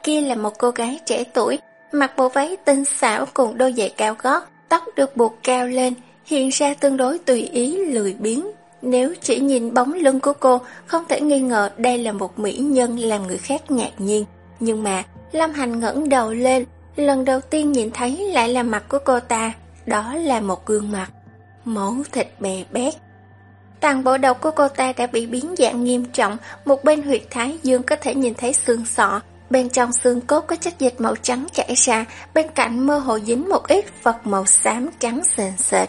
Kia là một cô gái trẻ tuổi, mặc bộ váy tinh xảo cùng đôi giày cao gót, tóc được buộc cao lên, hiện ra tương đối tùy ý lười biếng. Nếu chỉ nhìn bóng lưng của cô, không thể nghi ngờ đây là một mỹ nhân làm người khác ngạc nhiên. Nhưng mà, Lâm Hành ngẩng đầu lên, lần đầu tiên nhìn thấy lại là mặt của cô ta, đó là một gương mặt, mẫu thịt bè bét. Toàn bộ đầu của cô ta đã bị biến dạng nghiêm trọng, một bên huyệt thái dương có thể nhìn thấy xương sọ, bên trong xương cốt có chất dịch màu trắng chảy ra, bên cạnh mơ hồ dính một ít vật màu xám trắng sền sệt.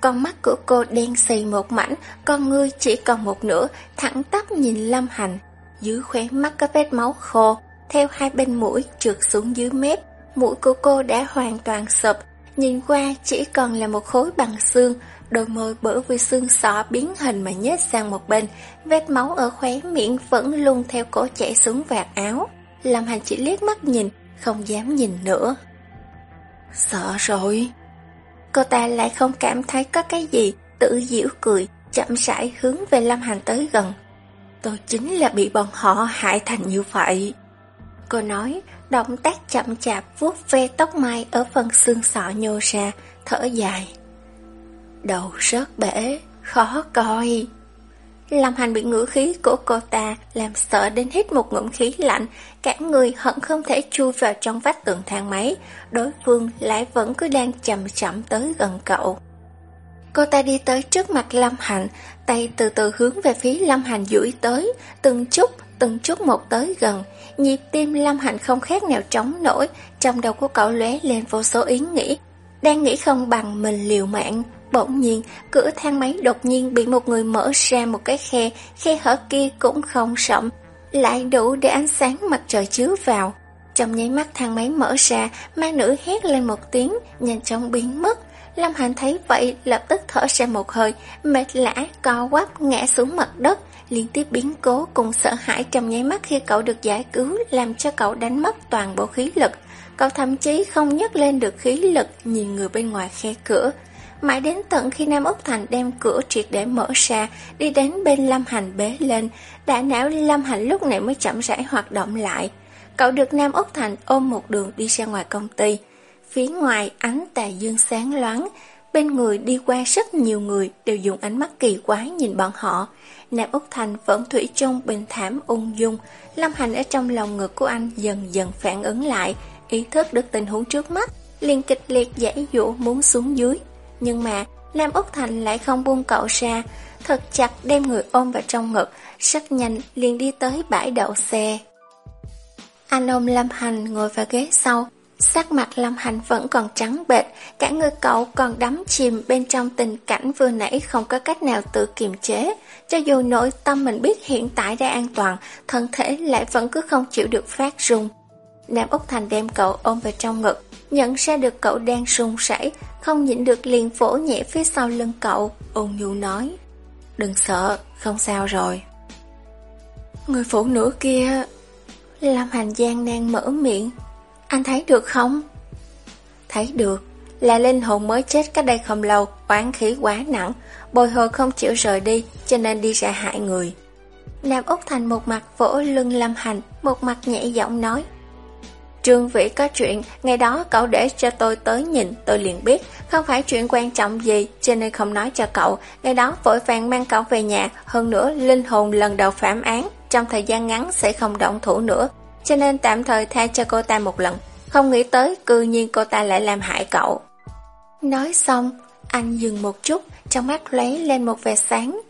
Con mắt của cô đen xì một mảnh, con ngươi chỉ còn một nửa, thẳng tắp nhìn Lâm Hành. Dưới khóe mắt có vết máu khô, theo hai bên mũi trượt xuống dưới mép, Mũi của cô đã hoàn toàn sụp, nhìn qua chỉ còn là một khối bằng xương, đôi môi bởi vì xương sọ biến hình mà nhếch sang một bên, vết máu ở khóe miệng vẫn luôn theo cổ chảy xuống vạt áo. Lâm Hành chỉ liếc mắt nhìn, không dám nhìn nữa. Sợ rồi. Cô ta lại không cảm thấy có cái gì, tự giễu cười, chậm rãi hướng về Lâm Hành tới gần. Tôi chính là bị bọn họ hại thành như vậy. Cô nói, động tác chậm chạp vuốt ve tóc mai ở phần xương sọ nhô ra, thở dài. Đầu rớt bể, khó coi. Lâm Hành bị ngữ khí của cô ta làm sợ đến hít một ngụm khí lạnh, cả người hận không thể chui vào trong vách tường thang máy, đối phương lại vẫn cứ đang chậm chậm tới gần cậu. Cô ta đi tới trước mặt Lâm Hành, tay từ từ hướng về phía Lâm Hành duỗi tới, từng chút, từng chút một tới gần. Nhịp tim Lâm Hành không khác nào trống nổi, trong đầu của cậu lóe lên vô số ý nghĩ. Đang nghĩ không bằng mình liều mạng, bỗng nhiên, cửa thang máy đột nhiên bị một người mở ra một cái khe, khe hở kia cũng không rộng, lại đủ để ánh sáng mặt trời chiếu vào. Trong nháy mắt thang máy mở ra, ma nữ hét lên một tiếng, nhanh chóng biến mất. Lâm Hành thấy vậy lập tức thở ra một hơi, mệt lã, co quắp, ngã xuống mặt đất, liên tiếp biến cố cùng sợ hãi trong nháy mắt khi cậu được giải cứu làm cho cậu đánh mất toàn bộ khí lực. Cậu thậm chí không nhấc lên được khí lực nhìn người bên ngoài khe cửa. Mãi đến tận khi Nam Úc Thành đem cửa triệt để mở ra, đi đến bên Lâm Hành bế lên, đã não Lâm Hành lúc này mới chậm rãi hoạt động lại. Cậu được Nam Úc Thành ôm một đường đi ra ngoài công ty. Phía ngoài ánh tà dương sáng loáng, bên người đi qua rất nhiều người đều dùng ánh mắt kỳ quái nhìn bọn họ. Nam Úc Thành vẫn thủy chung bình thảm ung dung, Lâm Hành ở trong lòng ngực của anh dần dần phản ứng lại, ý thức được tình huống trước mắt, liền kịch liệt giải dụ muốn xuống dưới. Nhưng mà Nam Úc Thành lại không buông cậu ra, thật chặt đem người ôm vào trong ngực, rất nhanh liền đi tới bãi đậu xe. Anh ôm Lâm Hành ngồi vào ghế sau, Sắc mặt Lâm Hành vẫn còn trắng bệch, cả người cậu còn đắm chìm bên trong tình cảnh vừa nãy không có cách nào tự kiềm chế. Cho dù nội tâm mình biết hiện tại đã an toàn, thân thể lại vẫn cứ không chịu được phát rung. Nam Úc Thành đem cậu ôm vào trong ngực, nhận ra được cậu đang run rẩy, không nhịn được liền vỗ nhẹ phía sau lưng cậu, ôn nhu nói. Đừng sợ, không sao rồi. Người phụ nữ kia... Lâm Hành gian nan mở miệng, anh thấy được không? Thấy được, là linh hồn mới chết cách đây không lâu, oán khí quá nặng, bồi hồi không chịu rời đi, cho nên đi ra hại người. Nam Úc Thành một mặt vỗ lưng Lâm Hành, một mặt nhẹ giọng nói. Trương Vĩ có chuyện, ngày đó cậu để cho tôi tới nhìn, tôi liền biết, không phải chuyện quan trọng gì, cho nên không nói cho cậu. Ngày đó vội vàng mang cậu về nhà, hơn nữa linh hồn lần đầu phạm án, trong thời gian ngắn sẽ không động thủ nữa, cho nên tạm thời tha cho cô ta một lần. Không nghĩ tới cư nhiên cô ta lại làm hại cậu. Nói xong, anh dừng một chút, trong mắt lấy lên một vẻ sáng.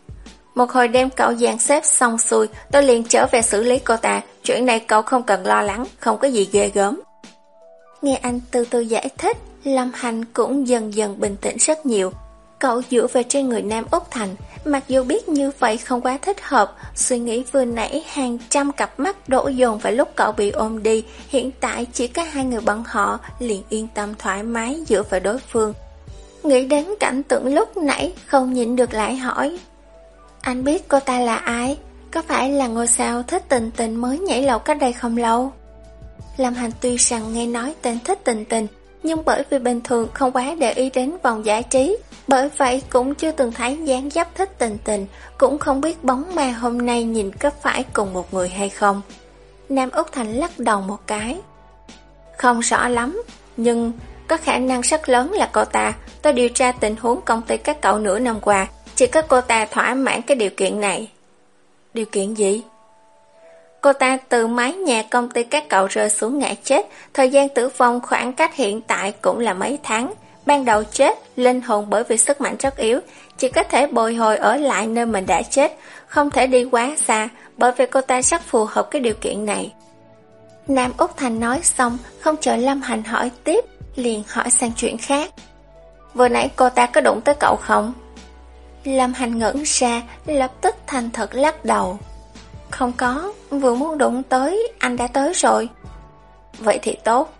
Một hồi đêm cậu dàn xếp xong xuôi, tôi liền trở về xử lý cô ta. Chuyện này cậu không cần lo lắng, không có gì ghê gớm. Nghe anh từ từ giải thích, Lâm Hành cũng dần dần bình tĩnh rất nhiều. Cậu dựa về trên người Nam Úc Thành, mặc dù biết như vậy không quá thích hợp, suy nghĩ vừa nãy hàng trăm cặp mắt đổ dồn vào lúc cậu bị ôm đi, hiện tại chỉ có hai người bọn họ liền yên tâm thoải mái dựa vào đối phương. Nghĩ đến cảnh tượng lúc nãy không nhịn được lại hỏi. Anh biết cô ta là ai? Có phải là ngôi sao thích tình tình mới nhảy lầu cách đây không lâu? Lâm Hành tuy rằng nghe nói tên thích tình tình, nhưng bởi vì bình thường không quá để ý đến vòng giải trí, bởi vậy cũng chưa từng thấy dáng dấp thích tình tình, cũng không biết bóng ma hôm nay nhìn có phải cùng một người hay không. Nam Úc Thành lắc đầu một cái. Không rõ lắm, nhưng có khả năng rất lớn là cô ta. Tôi điều tra tình huống công ty các cậu nửa năm qua, chỉ có cô ta thỏa mãn cái điều kiện này. Điều kiện gì? Cô ta từ mái nhà công ty các cậu rơi xuống ngã chết, thời gian tử vong khoảng cách hiện tại cũng là mấy tháng. Ban đầu chết, linh hồn bởi vì sức mạnh rất yếu, chỉ có thể bồi hồi ở lại nơi mình đã chết, không thể đi quá xa, bởi vì cô ta rất phù hợp cái điều kiện này. Nam Úc Thành nói xong, không chờ Lâm Hành hỏi tiếp, liền hỏi sang chuyện khác. Vừa nãy cô ta có đụng tới cậu không? Lâm Hành ngẩn ra, lập tức thành thật lắc đầu. Không có, vừa muốn đụng tới, anh đã tới rồi. Vậy thì tốt.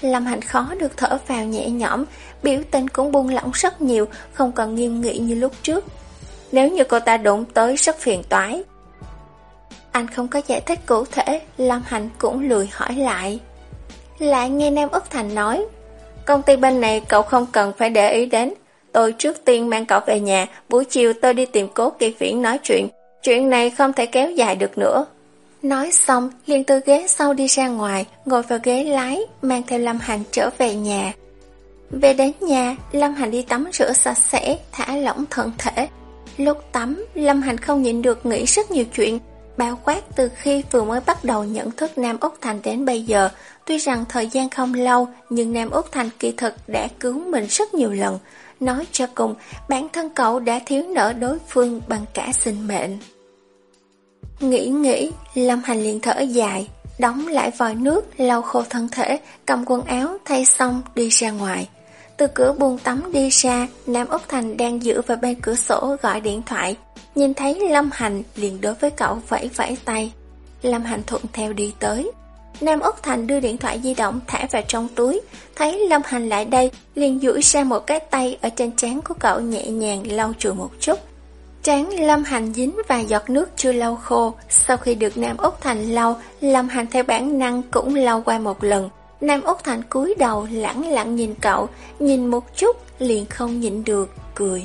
Lâm Hành khó được thở vào nhẹ nhõm, biểu tình cũng buông lỏng rất nhiều, không còn nghiêm nghị như lúc trước. Nếu như cô ta đụng tới rất phiền toái. Anh không có giải thích cụ thể, Lâm Hành cũng lười hỏi lại. Lại nghe Nam Úc Thành nói, công ty bên này cậu không cần phải để ý đến. Tôi trước tiên mang cậu về nhà, buổi chiều tôi đi tìm cố kỳ viễn nói chuyện. Chuyện này không thể kéo dài được nữa. Nói xong, liền từ ghế sau đi ra ngoài, ngồi vào ghế lái, mang theo Lâm Hành trở về nhà. Về đến nhà, Lâm Hành đi tắm rửa sạch sẽ, thả lỏng thân thể. Lúc tắm, Lâm Hành không nhịn được nghĩ rất nhiều chuyện, bao quát từ khi vừa mới bắt đầu nhận thức Nam Úc Thành đến bây giờ. Tuy rằng thời gian không lâu, nhưng Nam Úc Thành kỳ thực đã cứu mình rất nhiều lần. Nói cho cùng, bản thân cậu đã thiếu nợ đối phương bằng cả sinh mệnh. Nghĩ nghĩ, Lâm Hành liền thở dài, đóng lại vòi nước, lau khô thân thể, cầm quần áo, thay xong, đi ra ngoài. Từ cửa buông tắm đi ra, Nam Úc Thành đang dựa vào bên cửa sổ gọi điện thoại. Nhìn thấy Lâm Hành liền đối với cậu vẫy vẫy tay. Lâm Hành thuận theo đi tới. Nam Úc Thành đưa điện thoại di động thả vào trong túi, thấy Lâm Hành lại đây, liền duỗi ra một cái tay ở trên trán của cậu nhẹ nhàng lau chùi một chút. Trán Lâm Hành dính vài giọt nước chưa lau khô, sau khi được Nam Úc Thành lau, Lâm Hành theo bản năng cũng lau qua một lần. Nam Úc Thành cúi đầu lẳng lặng nhìn cậu, nhìn một chút liền không nhịn được, cười.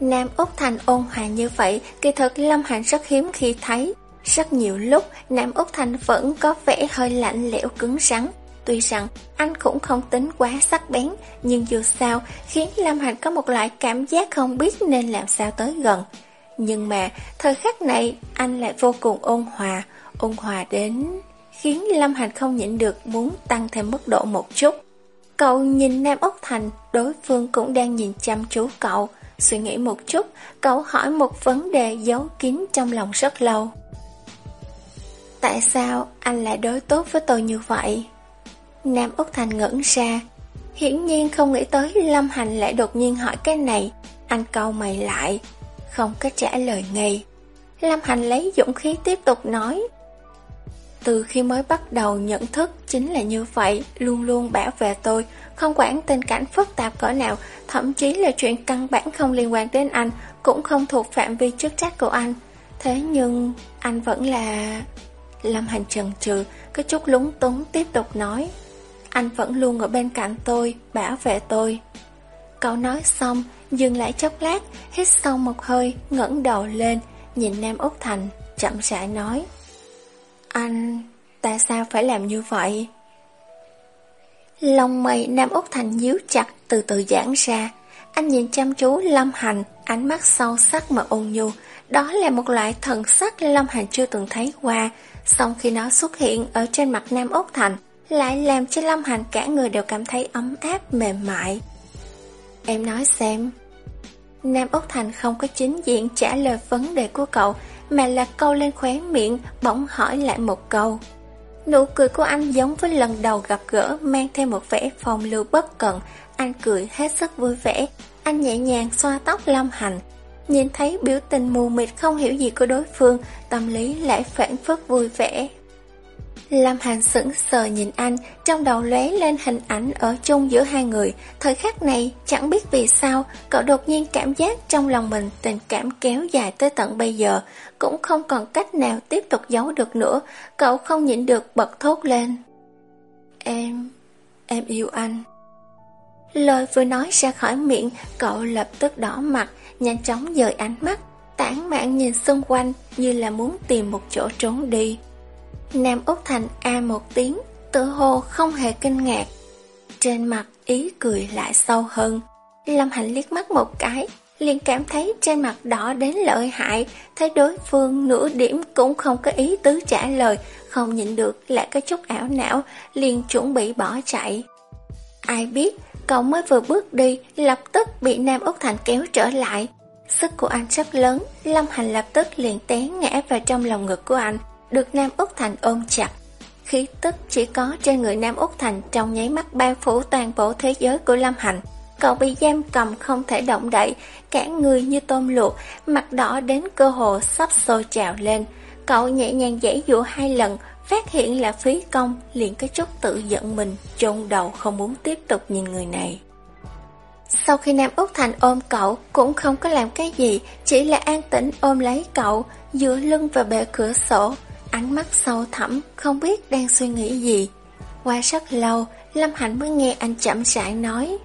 Nam Úc Thành ôn hòa như vậy, kỳ thật Lâm Hành rất hiếm khi thấy. Rất nhiều lúc, Nam Úc Thành vẫn có vẻ hơi lạnh lẽo cứng rắn. Tuy rằng anh cũng không tính quá sắc bén, nhưng dù sao khiến Lâm Hành có một loại cảm giác không biết nên làm sao tới gần. Nhưng mà, thời khắc này, anh lại vô cùng ôn hòa, ôn hòa đến khiến Lâm Hành không nhịn được muốn tăng thêm mức độ một chút. Cậu nhìn Nam Úc Thành, đối phương cũng đang nhìn chăm chú cậu. Suy nghĩ một chút, cậu hỏi một vấn đề giấu kín trong lòng rất lâu. Tại sao anh lại đối tốt với tôi như vậy? Nam Úc Thành ngẩn ra, hiển nhiên không nghĩ tới Lâm Hành lại đột nhiên hỏi cái này. Anh câu mày lại, không có trả lời ngay. Lâm Hành lấy dũng khí tiếp tục nói, từ khi mới bắt đầu nhận thức chính là như vậy, luôn luôn bảo vệ tôi, không quản tình cảnh phức tạp cỡ nào, thậm chí là chuyện căn bản không liên quan đến anh, cũng không thuộc phạm vi chức trách của anh. Thế nhưng, anh vẫn là... Lâm Hành trần trừ, có chút lúng túng tiếp tục nói. Anh vẫn luôn ở bên cạnh tôi, bảo vệ tôi. Cậu nói xong, dừng lại chốc lát, hít sâu một hơi, ngẩng đầu lên, nhìn Nam Úc Thành, chậm rãi nói. Anh, tại sao phải làm như vậy? Lòng mày Nam Úc Thành nhíu chặt từ từ giãn ra. Anh nhìn chăm chú Lâm Hành, ánh mắt sâu sắc mà ôn nhu. Đó là một loại thần sắc Lâm Hành chưa từng thấy qua. sau khi nó xuất hiện ở trên mặt Nam Úc Thành, lại làm cho Lâm Hành cả người đều cảm thấy ấm áp, mềm mại. Em nói xem. Nam Úc Thành không có chính diện trả lời vấn đề của cậu, mà là câu lên khóe miệng, bỗng hỏi lại một câu. Nụ cười của anh giống với lần đầu gặp gỡ, mang thêm một vẻ phong lưu bất cận. Anh cười hết sức vui vẻ. Anh nhẹ nhàng xoa tóc Lâm Hành. Nhìn thấy biểu tình mù mịt không hiểu gì của đối phương, tâm lý lại phản phất vui vẻ. Lâm Hành sững sờ nhìn anh, trong đầu lóe lên hình ảnh ở chung giữa hai người. Thời khắc này, chẳng biết vì sao, cậu đột nhiên cảm giác trong lòng mình tình cảm kéo dài tới tận bây giờ, cũng không còn cách nào tiếp tục giấu được nữa. Cậu không nhịn được bật thốt lên. Em, em yêu anh. Lời vừa nói ra khỏi miệng, cậu lập tức đỏ mặt, nhanh chóng dời ánh mắt, tản mạn nhìn xung quanh như là muốn tìm một chỗ trốn đi. Nam Úc Thành A một tiếng, tự hồ không hề kinh ngạc. Trên mặt ý cười lại sâu hơn. Lâm Hạnh liếc mắt một cái, liền cảm thấy trên mặt đỏ đến lợi hại, thấy đối phương nửa điểm cũng không có ý tứ trả lời, không nhịn được lại có chút ảo não, liền chuẩn bị bỏ chạy. Ai biết, cậu mới vừa bước đi, lập tức bị Nam Úc Thành kéo trở lại. Sức của anh rất lớn, Lâm Hành lập tức liền té ngã vào trong lòng ngực của anh, được Nam Úc Thành ôm chặt. Khí tức chỉ có trên người Nam Úc Thành trong nháy mắt bao phủ toàn bộ thế giới của Lâm Hành. Cậu bị giam cầm không thể động đậy, cả người như tôm luộc, mặt đỏ đến cơ hồ sắp sôi trào lên. Cậu nhẹ nhàng giãy dụa hai lần, phát hiện là phí công, liền cái chút tự giận mình, chôn đầu không muốn tiếp tục nhìn người này. Sau khi Nam Úc Thành ôm cậu, cũng không có làm cái gì, chỉ là an tĩnh ôm lấy cậu, dựa lưng vào bệ cửa sổ, ánh mắt sâu thẳm, không biết đang suy nghĩ gì. Qua rất lâu, Lâm Hạnh mới nghe anh chậm rãi nói.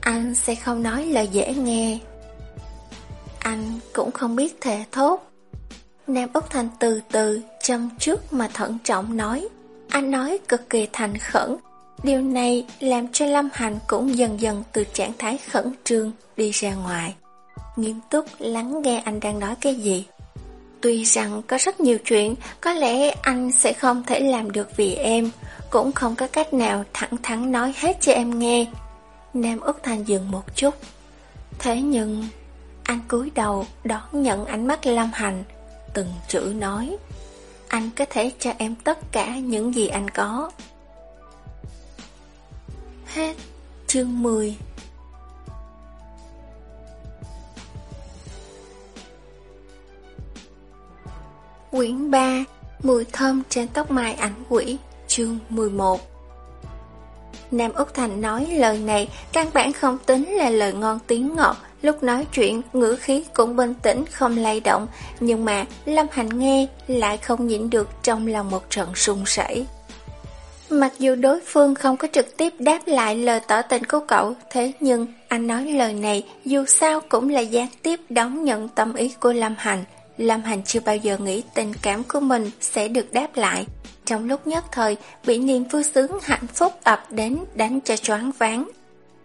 Anh sẽ không nói lời dễ nghe. Anh cũng không biết thể thốt. Nam Úc Thành từ từ, chăm chút mà thận trọng nói. Anh nói cực kỳ thành khẩn. Điều này làm cho Lâm Hành cũng dần dần từ trạng thái khẩn trương đi ra ngoài. Nghiêm túc lắng nghe anh đang nói cái gì. Tuy rằng có rất nhiều chuyện, có lẽ anh sẽ không thể làm được vì em, cũng không có cách nào thẳng thắn nói hết cho em nghe. Nam Úc Thành dừng một chút. Thế nhưng, anh cúi đầu đón nhận ánh mắt Lâm Hành, từng chữ nói. Anh có thể cho em tất cả những gì anh có. Hết chương 10 Quyển 3 Mùi thơm trên tóc mai ảnh quỷ Chương 11 Nam Úc Thành nói lời này căn bản không tính là lời ngon tiếng ngọt Lúc nói chuyện ngữ khí cũng bình tĩnh không lay động. Nhưng mà Lâm Hành nghe lại không nhịn được trong lòng một trận sung sẩy Mặc dù đối phương không có trực tiếp đáp lại lời tỏ tình của cậu, thế nhưng anh nói lời này dù sao cũng là gián tiếp đón nhận tâm ý của Lâm Hành. Lâm Hành chưa bao giờ nghĩ tình cảm của mình sẽ được đáp lại. Trong lúc nhất thời, bị niềm vui sướng hạnh phúc ập đến đánh cho choáng váng.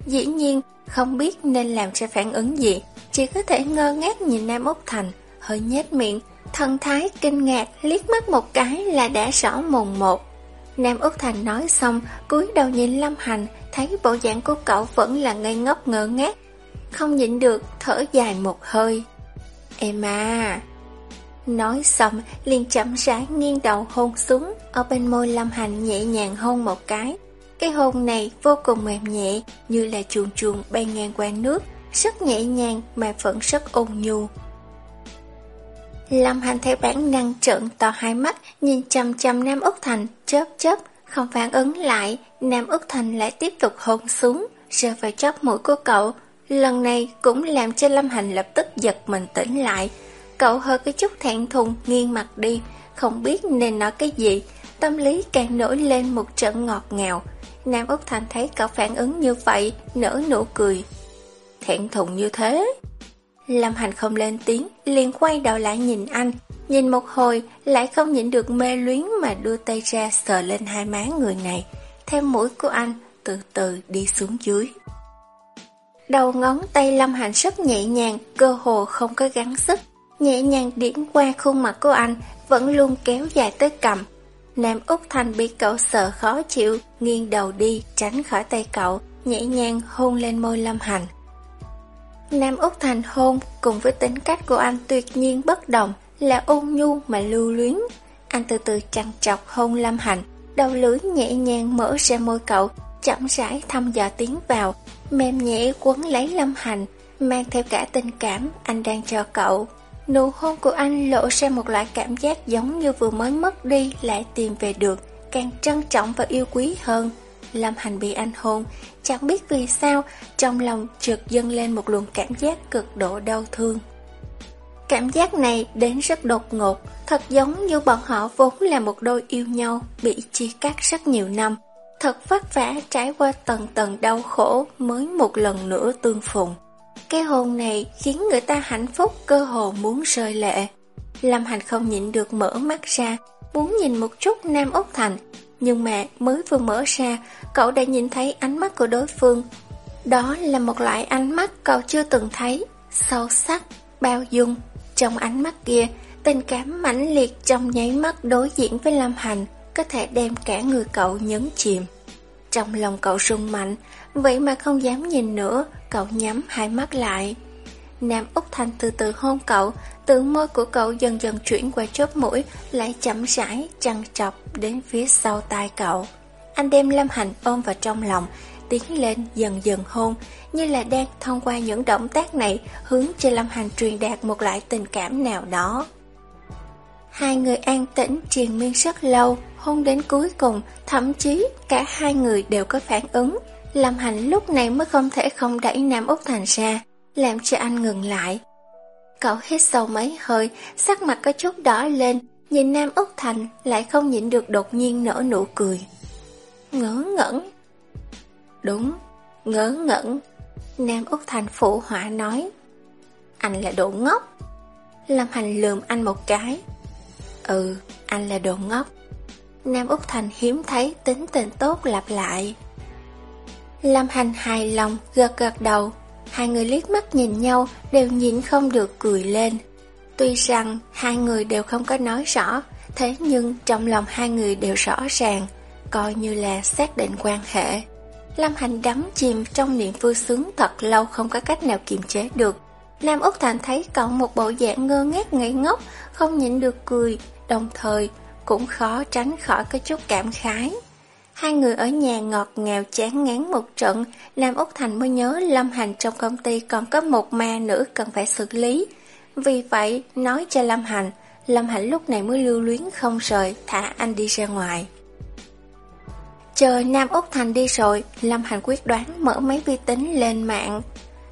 Dĩ nhiên, không biết nên làm cho phản ứng gì, chỉ có thể ngơ ngác nhìn Nam Úc Thành, hơi nhếch miệng, thân thái kinh ngạc liếc mắt một cái là đã rõ mồn một. Nam Úc Thành nói xong, cúi đầu nhìn Lâm Hành, thấy bộ dạng của cậu vẫn là ngây ngốc ngơ ngác. Không nhịn được, thở dài một hơi. Em à... Nói xong, liền chậm rãi nghiêng đầu hôn xuống, ở bên môi Lâm Hành nhẹ nhàng hôn một cái. Cái hôn này vô cùng mềm nhẹ, như là chuồn chuồn bay ngang qua nước, rất nhẹ nhàng mà vẫn rất ôn nhu. Lâm Hành theo bản năng trợn to hai mắt, nhìn chăm chăm Nam Úc Thành, chớp chớp, không phản ứng lại, Nam Úc Thành lại tiếp tục hôn xuống, rơi vào chóp mũi của cậu. Lần này cũng làm cho Lâm Hành lập tức giật mình tỉnh lại. Cậu hơi cái chút thẹn thùng nghiêng mặt đi, không biết nên nói cái gì, tâm lý càng nổi lên một trận ngọt ngào. Nam Úc Thành thấy cậu phản ứng như vậy, nở nụ cười. Thẹn thùng như thế. Lâm Hành không lên tiếng, liền quay đầu lại nhìn anh, nhìn một hồi lại không nhịn được mê luyến mà đưa tay ra sờ lên hai má người này, theo mũi của anh từ từ đi xuống dưới. Đầu ngón tay Lâm Hành rất nhẹ nhàng, cơ hồ không có gắng sức, nhẹ nhàng điểm qua khuôn mặt của anh, vẫn luôn kéo dài tới cầm. Nam Úc Thành bị cậu sợ khó chịu, nghiêng đầu đi, tránh khỏi tay cậu, nhẹ nhàng hôn lên môi Lâm Hành. Nam Úc Thành hôn cùng với tính cách của anh tuyệt nhiên bất đồng là ôn nhu mà lưu luyến. Anh từ từ chăn chọc hôn Lâm Hành, đầu lưỡi nhẹ nhàng mở ra môi cậu, chậm rãi thăm dò tiến vào, mềm nhẹ quấn lấy Lâm Hành, mang theo cả tình cảm anh đang cho cậu. Nụ hôn của anh lộ ra một loại cảm giác giống như vừa mới mất đi lại tìm về được, càng trân trọng và yêu quý hơn. Lâm Hành bị anh hôn, chẳng biết vì sao, trong lòng trượt dâng lên một luồng cảm giác cực độ đau thương. Cảm giác này đến rất đột ngột, thật giống như bọn họ vốn là một đôi yêu nhau, bị chia cắt rất nhiều năm. Thật vất vả trải qua tầng tầng đau khổ mới một lần nữa tương phùng. Cái hôn này khiến người ta hạnh phúc cơ hồ muốn rơi lệ. Lâm Hành không nhịn được mở mắt ra, muốn nhìn một chút Nam Úc Thành, nhưng mà mới vừa mở ra, cậu đã nhìn thấy ánh mắt của đối phương. Đó là một loại ánh mắt cậu chưa từng thấy, sâu sắc, bao dung. Trong ánh mắt kia, tình cảm mãnh liệt trong nháy mắt đối diện với Lâm Hành có thể đem cả người cậu nhấn chìm. Trong lòng cậu rung mạnh, vậy mà không dám nhìn nữa, cậu nhắm hai mắt lại. Nam Úc Thành từ từ hôn cậu, từ môi của cậu dần dần chuyển qua chóp mũi, lại chậm rãi, chăn chọc đến phía sau tai cậu. Anh đem Lâm Hành ôm vào trong lòng, tiến lên dần dần hôn, như là đang thông qua những động tác này hướng cho Lâm Hành truyền đạt một loại tình cảm nào đó. Hai người an tĩnh triền miên rất lâu, hôn đến cuối cùng, thậm chí cả hai người đều có phản ứng. Lâm Hành lúc này mới không thể không đẩy Nam Úc Thành ra, làm cho anh ngừng lại. Cậu hít sâu mấy hơi, sắc mặt có chút đỏ lên, nhìn Nam Úc Thành lại không nhịn được đột nhiên nở nụ cười. Ngớ ngẩn. Đúng, ngớ ngẩn. Nam Úc Thành phụ họa nói. Anh là đồ ngốc. Lâm Hành lườm anh một cái. Ừ, anh là đồ ngốc. Nam Úc Thành hiếm thấy tính tình tốt lặp lại. Lâm Hành hài lòng, gật gật đầu. Hai người liếc mắt nhìn nhau, đều nhịn không được cười lên. Tuy rằng hai người đều không có nói rõ, thế nhưng trong lòng hai người đều rõ ràng, coi như là xác định quan hệ. Lâm Hành đắm chìm trong niệm vui sướng thật lâu không có cách nào kiềm chế được. Nam Úc Thành thấy cậu một bộ dạng ngơ ngác ngây ngốc, không nhịn được cười, đồng thời cũng khó tránh khỏi cái chút cảm khái. Hai người ở nhà ngọt ngào chán ngán một trận, Nam Úc Thành mới nhớ Lâm Hành trong công ty còn có một ma nữ cần phải xử lý. Vì vậy, nói cho Lâm Hành, Lâm Hành lúc này mới lưu luyến không rời, thả anh đi ra ngoài. Chờ Nam Úc Thành đi rồi, Lâm Hành quyết đoán mở máy vi tính lên mạng.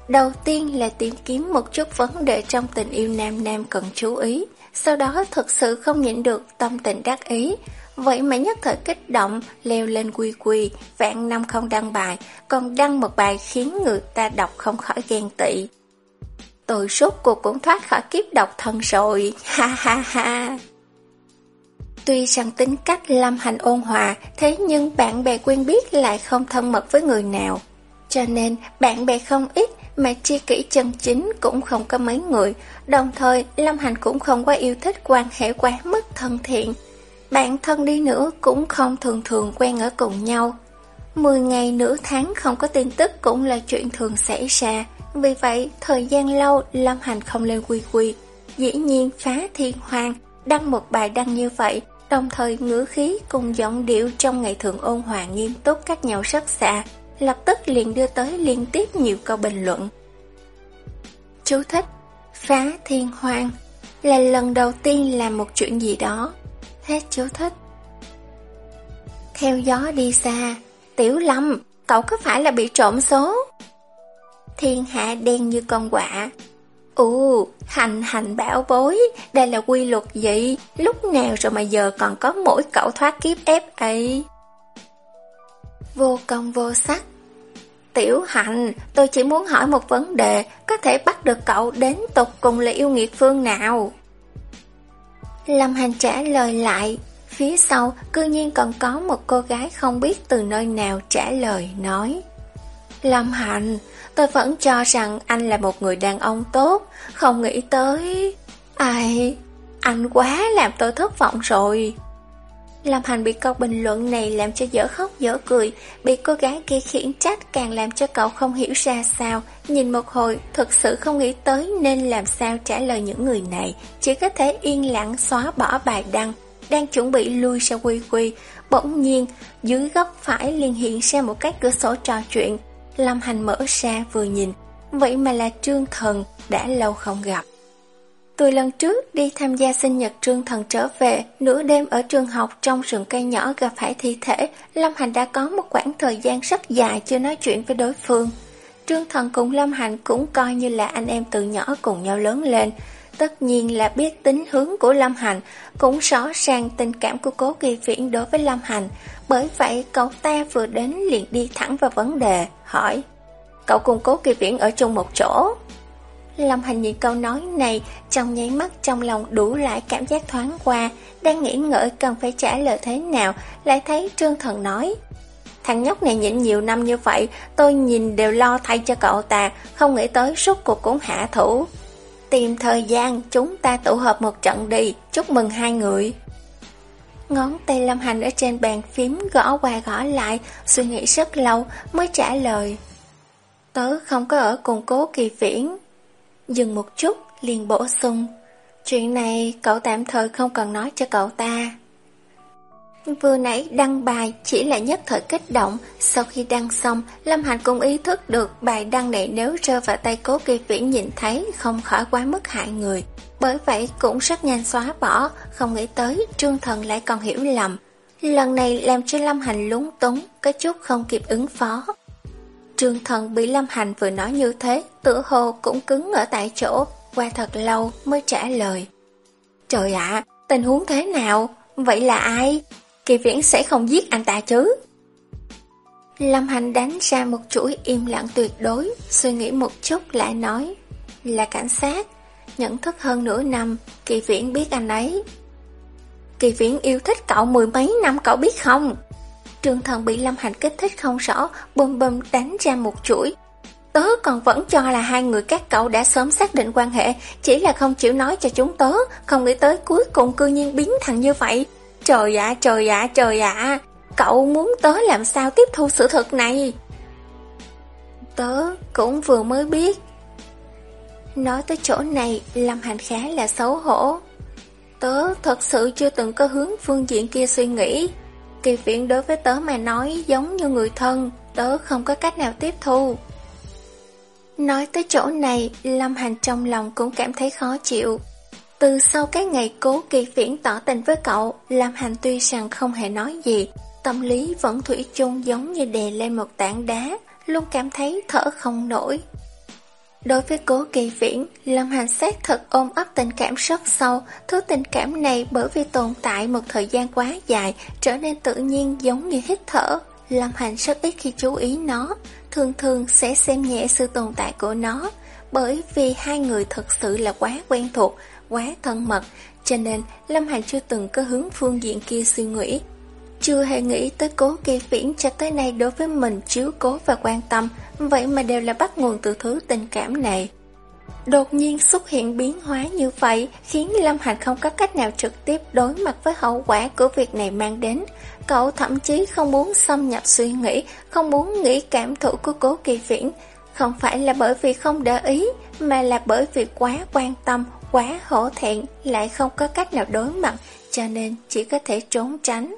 Đầu tiên là tìm kiếm một chút vấn đề trong tình yêu Nam Nam cần chú ý, sau đó thực sự không nhịn được tâm tình đắc ý. Vậy mà nhất thời kích động, leo lên quy quy, vạn năm không đăng bài, còn đăng một bài khiến người ta đọc không khỏi ghen tị. Tôi suốt cuộc cũng thoát khỏi kiếp độc thân rồi, ha ha ha. Tuy rằng tính cách lâm hành ôn hòa, thế nhưng bạn bè quen biết lại không thân mật với người nào. Cho nên, bạn bè không ít, mà chi kỷ chân chính cũng không có mấy người, đồng thời Lâm Hành cũng không quá yêu thích quan hệ quá mức thân thiện. Bạn thân đi nữa cũng không thường thường quen ở cùng nhau. Mười ngày nửa tháng không có tin tức cũng là chuyện thường xảy ra, vì vậy thời gian lâu Lâm Hành không lên quy quy. Dĩ nhiên phá thiên hoàng, đăng một bài đăng như vậy, đồng thời ngữ khí cùng giọng điệu trong ngày thường ôn hòa nghiêm túc cách nhau rất xa, lập tức liền đưa tới liên tiếp nhiều câu bình luận. Chú thích Phá thiên hoàng là lần đầu tiên làm một chuyện gì đó. Hết chú thích. Theo gió đi xa, Tiểu Lâm, cậu có phải là bị trộm số? Thiên hạ đen như con quạ. Ồ, hành hành bảo bối, đây là quy luật gì? Lúc nào rồi mà giờ còn có mỗi cậu thoát kiếp ép ấy? Vô công vô sắc Tiểu Hạnh, tôi chỉ muốn hỏi một vấn đề, có thể bắt được cậu đến tục cùng là yêu nghiệt phương nào? Lâm Hành trả lời lại, phía sau cư nhiên còn có một cô gái không biết từ nơi nào trả lời, nói. Lâm Hành, tôi vẫn cho rằng anh là một người đàn ông tốt, không nghĩ tới... Ai, anh quá làm tôi thất vọng rồi. Lâm Hành bị câu bình luận này làm cho dở khóc dở cười, bị cô gái kia khiển trách càng làm cho cậu không hiểu ra sao. Nhìn một hồi, thực sự không nghĩ tới nên làm sao trả lời những người này, chỉ có thể yên lặng xóa bỏ bài đăng, đang chuẩn bị lui ra quy quy. Bỗng nhiên, dưới góc phải liền hiện ra một cái cửa sổ trò chuyện. Lâm Hành mở ra vừa nhìn, vậy mà là Trương Thần đã lâu không gặp. Từ lần trước đi tham gia sinh nhật Trương Thần trở về, nửa đêm ở trường học trong rừng cây nhỏ gặp phải thi thể, Lâm Hành đã có một khoảng thời gian rất dài chưa nói chuyện với đối phương. Trương Thần cùng Lâm Hành cũng coi như là anh em từ nhỏ cùng nhau lớn lên. Tất nhiên là biết tính hướng của Lâm Hành, cũng rõ ràng tình cảm của cố kỳ viễn đối với Lâm Hành. Bởi vậy cậu ta vừa đến liền đi thẳng vào vấn đề, hỏi Cậu cùng cố kỳ viễn ở chung một chỗ Lâm Hành nhìn câu nói này, trong nháy mắt trong lòng đủ lại cảm giác thoáng qua, đang nghĩ ngợi cần phải trả lời thế nào, lại thấy Trương Thần nói. Thằng nhóc này nhịn nhiều năm như vậy, tôi nhìn đều lo thay cho cậu ta, không nghĩ tới suốt cuộc cũng hạ thủ. Tìm thời gian, chúng ta tụ hợp một trận đi, chúc mừng hai người. Ngón tay Lâm Hành ở trên bàn phím gõ qua gõ lại, suy nghĩ rất lâu mới trả lời. Tớ không có ở cùng cố kỳ viễn, Dừng một chút, liền bổ sung. Chuyện này cậu tạm thời không cần nói cho cậu ta. Vừa nãy đăng bài chỉ là nhất thời kích động, sau khi đăng xong, Lâm Hành cũng ý thức được bài đăng này nếu rơi vào tay cố kỳ viễn nhìn thấy không khỏi quá mức hại người. Bởi Bởi vậy cũng rất nhanh xóa bỏ, không nghĩ tới Trương Thần lại còn hiểu lầm. Lần này làm cho Lâm Hành lúng túng, có chút không kịp ứng phó. Trương Thần bị Lâm Hành vừa nói như thế, tự hồ cũng cứng ở tại chỗ, qua thật lâu mới trả lời. Trời ạ, tình huống thế nào? Vậy là ai? Kỳ viễn sẽ không giết anh ta chứ? Lâm Hành đánh ra một chuỗi im lặng tuyệt đối, suy nghĩ một chút lại nói. Là cảnh sát, nhận thức hơn nửa năm, kỳ viễn biết anh ấy. Kỳ viễn yêu thích cậu mười mấy năm cậu biết không? Trường thần bị Lâm Hành kích thích không rõ, bùm bùm đánh ra một chuỗi. Tớ còn vẫn cho là hai người các cậu đã sớm xác định quan hệ, chỉ là không chịu nói cho chúng tớ, không nghĩ tới cuối cùng cư nhiên biến thành như vậy. Trời ạ, trời ạ, trời ạ, cậu muốn tớ làm sao tiếp thu sự thật này? Tớ cũng vừa mới biết. Nói tới chỗ này, Lâm Hành khá là xấu hổ. Tớ thật sự chưa từng có hướng phương diện kia suy nghĩ. Kỳ viện đối với tớ mà nói giống như người thân, tớ không có cách nào tiếp thu. Nói tới chỗ này, Lâm Hành trong lòng cũng cảm thấy khó chịu. Từ sau cái ngày cố kỳ viễn tỏ tình với cậu, Lâm Hành tuy rằng không hề nói gì, tâm lý vẫn thủy chung giống như đè lên một tảng đá, luôn cảm thấy thở không nổi. Đối với cố kỳ viễn, Lâm Hành xác thật ôm ấp tình cảm rất sâu, thứ tình cảm này bởi vì tồn tại một thời gian quá dài, trở nên tự nhiên giống như hít thở. Lâm Hành rất ít khi chú ý nó, thường thường sẽ xem nhẹ sự tồn tại của nó, bởi vì hai người thật sự là quá quen thuộc, quá thân mật, cho nên Lâm Hành chưa từng có hướng phương diện kia suy nghĩ. Chưa hề nghĩ tới cố kỳ viễn cho tới nay đối với mình chiếu cố và quan tâm, vậy mà đều là bắt nguồn từ thứ tình cảm này. Đột nhiên xuất hiện biến hóa như vậy khiến Lâm Hành không có cách nào trực tiếp đối mặt với hậu quả của việc này mang đến. Cậu thậm chí không muốn xâm nhập suy nghĩ, không muốn nghĩ cảm thụ của cố kỳ viễn. Không phải là bởi vì không để ý, mà là bởi vì quá quan tâm, quá hổ thẹn, lại không có cách nào đối mặt, cho nên chỉ có thể trốn tránh.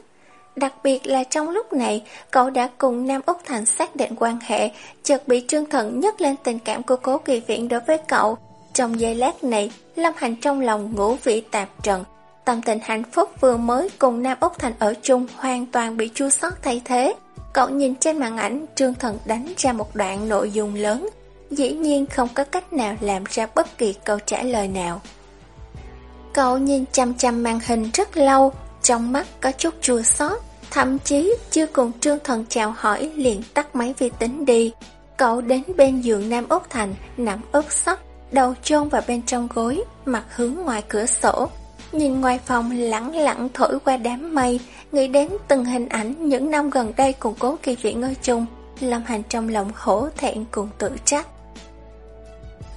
Đặc biệt là trong lúc này, cậu đã cùng Nam Úc Thành xác định quan hệ, chợt bị Trương Thần nhấc lên tình cảm của cố kỳ viện đối với cậu. Trong giây lát này, Lâm Hành trong lòng ngủ vị tạp trần. Tâm tình hạnh phúc vừa mới cùng Nam Úc Thành ở chung hoàn toàn bị chua xót thay thế. Cậu nhìn trên màn ảnh, Trương Thần đánh ra một đoạn nội dung lớn. Dĩ nhiên không có cách nào làm ra bất kỳ câu trả lời nào. Cậu nhìn chăm chăm màn hình rất lâu, trong mắt có chút chua xót Thậm chí chưa cùng Trương Thần chào hỏi liền tắt máy vi tính đi. Cậu đến bên giường Nam Úc Thành, nằm ướt sấp, đầu chôn vào bên trong gối, mặt hướng ngoài cửa sổ. Nhìn ngoài phòng lặng lặng thổi qua đám mây, nghĩ đến từng hình ảnh những năm gần đây cùng cố kỳ viện ngơi chung. Lâm Hành trong lòng hổ thẹn cùng tự trách.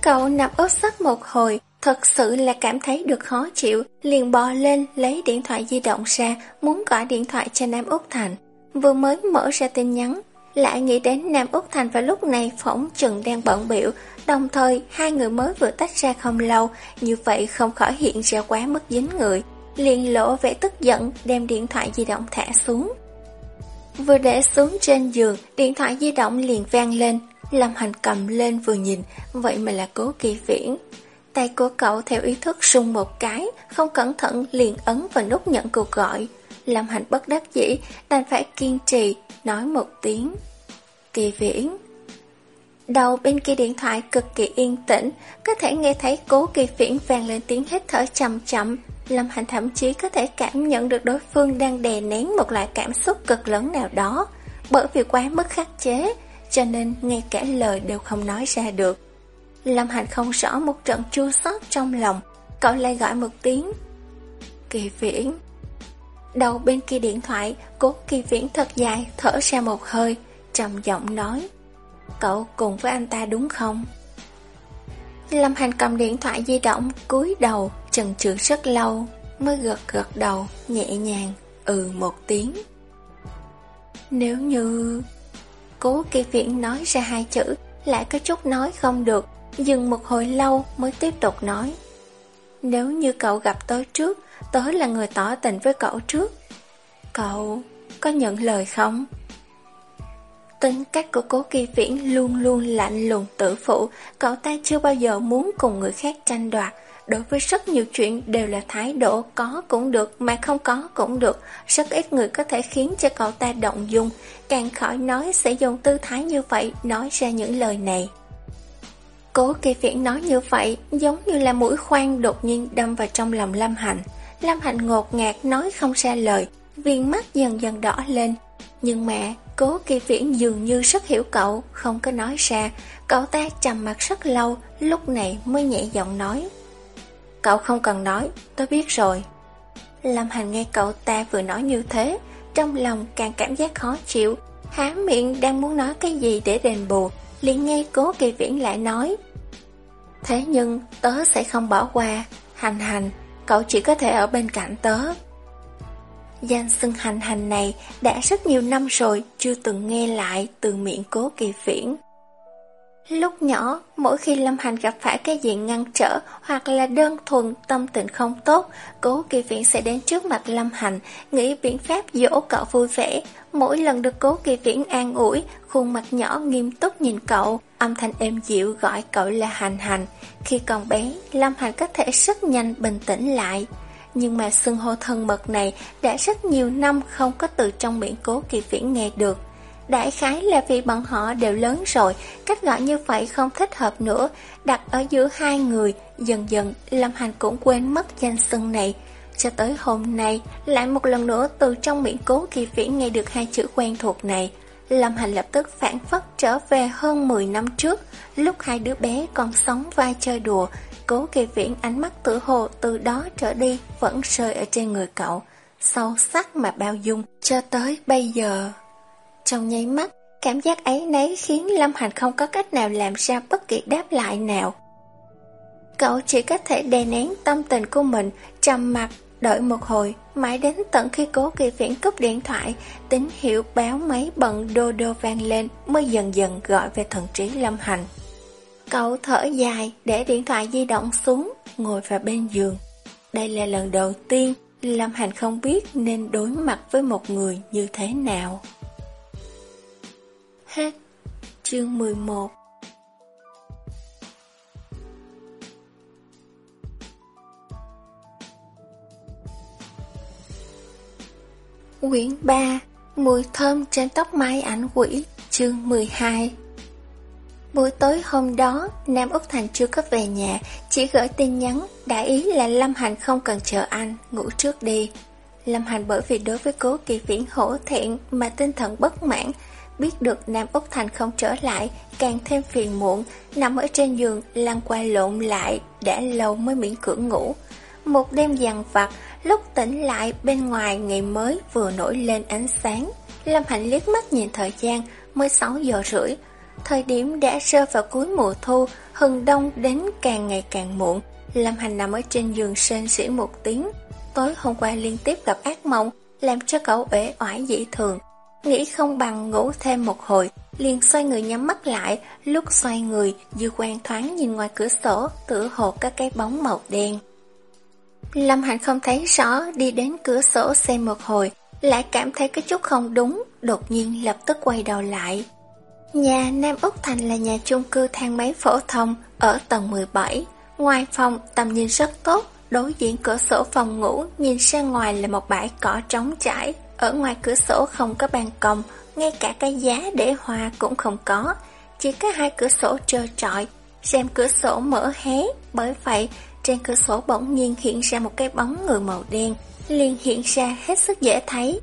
Cậu nằm ướt sấp một hồi, Thật sự là cảm thấy được khó chịu, liền bò lên lấy điện thoại di động ra, muốn gọi điện thoại cho Nam Úc Thành. Vừa mới mở ra tin nhắn, lại nghĩ đến Nam Úc Thành vào lúc này phỏng chừng đang bận biểu, đồng thời hai người mới vừa tách ra không lâu, như vậy không khỏi hiện ra quá mức dính người. Liền lộ vẻ tức giận đem điện thoại di động thả xuống. Vừa để xuống trên giường, điện thoại di động liền vang lên, Lâm Hành cầm lên vừa nhìn, vậy mà là cố kỳ viễn. Tay của cậu theo ý thức sung một cái, không cẩn thận liền ấn vào nút nhận cuộc gọi. Lâm Hành bất đắc dĩ, đành phải kiên trì, nói một tiếng. Kỳ viễn. Đầu bên kia điện thoại cực kỳ yên tĩnh, có thể nghe thấy cố kỳ viễn vang lên tiếng hít thở chậm chậm. Lâm Hành thậm chí có thể cảm nhận được đối phương đang đè nén một loại cảm xúc cực lớn nào đó. Bởi vì quá mức khắc chế, cho nên ngay cả lời đều không nói ra được. Lâm Hành không rõ một trận chua xót trong lòng, cậu lại gọi một tiếng. Kỳ viễn. Đầu bên kia điện thoại, cố kỳ viễn thật dài, thở ra một hơi, trầm giọng nói. Cậu cùng với anh ta đúng không? Lâm Hành cầm điện thoại di động, cúi đầu, chần chừ rất lâu, mới gật gật đầu, nhẹ nhàng, ừ một tiếng. Nếu như... Cố kỳ viễn nói ra hai chữ, lại có chút nói không được, Dừng một hồi lâu mới tiếp tục nói. Nếu như cậu gặp tôi trước Tớ là người tỏ tình với cậu trước. Cậu có nhận lời không? Tính cách của cố kỳ viễn luôn luôn lạnh lùng tự phụ. Cậu ta chưa bao giờ muốn cùng người khác tranh đoạt. Đối với rất nhiều chuyện đều là thái độ có cũng được mà không có cũng được, rất ít người có thể khiến cho cậu ta động dung, càng khỏi nói sẽ dùng tư thái như vậy nói ra những lời này. Cố kỳ viễn nói như vậy giống như là mũi khoan đột nhiên đâm vào trong lòng Lâm Hạnh. Lâm Hạnh ngột ngạt nói không ra lời, viên mắt dần dần đỏ lên. Nhưng mà cố kỳ viễn dường như rất hiểu cậu, không có nói ra. Cậu ta trầm mặt rất lâu, lúc này mới nhẹ giọng nói. Cậu không cần nói, tôi biết rồi. Lâm Hành nghe cậu ta vừa nói như thế, trong lòng càng cảm giác khó chịu, há miệng đang muốn nói cái gì để đền bù, liền nghe cố kỳ viễn lại nói. Thế nhưng tớ sẽ không bỏ qua, hành hành, cậu chỉ có thể ở bên cạnh tớ. Danh xưng hành hành này đã rất nhiều năm rồi chưa từng nghe lại từ miệng cố kỳ viễn. Lúc nhỏ, mỗi khi Lâm Hành gặp phải cái gì ngăn trở hoặc là đơn thuần tâm tình không tốt, cố kỳ viện sẽ đến trước mặt Lâm Hành, nghĩ biện pháp dỗ cậu vui vẻ. Mỗi lần được cố kỳ viễn an ủi, khuôn mặt nhỏ nghiêm túc nhìn cậu, âm thanh êm dịu gọi cậu là Hành Hành. Khi còn bé, Lâm Hành có thể rất nhanh bình tĩnh lại. Nhưng mà xưng hô thân mật này đã rất nhiều năm không có từ trong miệng cố kỳ viễn nghe được. Đại khái là vì bọn họ đều lớn rồi, cách gọi như vậy không thích hợp nữa, đặt ở giữa hai người, dần dần Lâm Hành cũng quên mất danh xưng này. Cho tới hôm nay, lại một lần nữa từ trong miệng cố kỳ viễn nghe được hai chữ quen thuộc này. Lâm Hành lập tức phản phất trở về hơn 10 năm trước, lúc hai đứa bé còn sống vai chơi đùa, cố kỳ viễn ánh mắt tử hồ từ đó trở đi vẫn rơi ở trên người cậu, sâu sắc mà bao dung, cho tới bây giờ. Trong nháy mắt, cảm giác ấy nấy khiến Lâm Hành không có cách nào làm ra bất kỳ đáp lại nào. Cậu chỉ có thể đè nén tâm tình của mình, trầm mặt, đợi một hồi, mãi đến tận khi cố kỳ viễn cúp điện thoại, tín hiệu báo máy bận đô đô vang lên mới dần dần gọi về thần trí Lâm Hành. Cậu thở dài, để điện thoại di động xuống, ngồi vào bên giường. Đây là lần đầu tiên Lâm Hành không biết nên đối mặt với một người như thế nào. Hết. Chương 11 Quyển 3 Mùi thơm trên tóc mai ảnh quỷ Chương 12 Buổi tối hôm đó, Nam Úc Thành chưa có về nhà, chỉ gửi tin nhắn, đã ý là Lâm Hành không cần chờ anh, ngủ trước đi. Lâm Hành bởi vì đối với cố kỳ viễn hổ thẹn mà tinh thần bất mãn, biết được Nam Úc Thành không trở lại, càng thêm phiền muộn, nằm ở trên giường, lăn qua lộn lại, đã lâu mới miễn cưỡng ngủ. Một đêm dằn vặt, lúc tỉnh lại bên ngoài ngày mới vừa nổi lên ánh sáng. Lâm Hạnh liếc mắt nhìn thời gian, mới 6 giờ rưỡi. Thời điểm đã rơi vào cuối mùa thu, hừng đông đến càng ngày càng muộn. Lâm Hành nằm ở trên giường sên sỉ một tiếng. Tối hôm qua liên tiếp gặp ác mộng, làm cho cậu uể oải dị thường. Nghĩ không bằng ngủ thêm một hồi, liền xoay người nhắm mắt lại, lúc xoay người, dư quan thoáng nhìn ngoài cửa sổ, tựa hồ các cái bóng màu đen. Lâm Hạnh không thấy rõ, đi đến cửa sổ xem một hồi, lại cảm thấy có chút không đúng, đột nhiên lập tức quay đầu lại. Nhà Nam Úc Thành là nhà chung cư thang máy phổ thông, ở tầng 17. Ngoài phòng, tầm nhìn rất tốt, đối diện cửa sổ phòng ngủ, nhìn ra ngoài là một bãi cỏ trống trải, ở ngoài cửa sổ không có ban công, ngay cả cái giá để hoa cũng không có, chỉ có hai cửa sổ trơ trọi, xem cửa sổ mở hé, bởi vậy trên cửa sổ bỗng nhiên hiện ra một cái bóng người màu đen, liền hiện ra hết sức dễ thấy.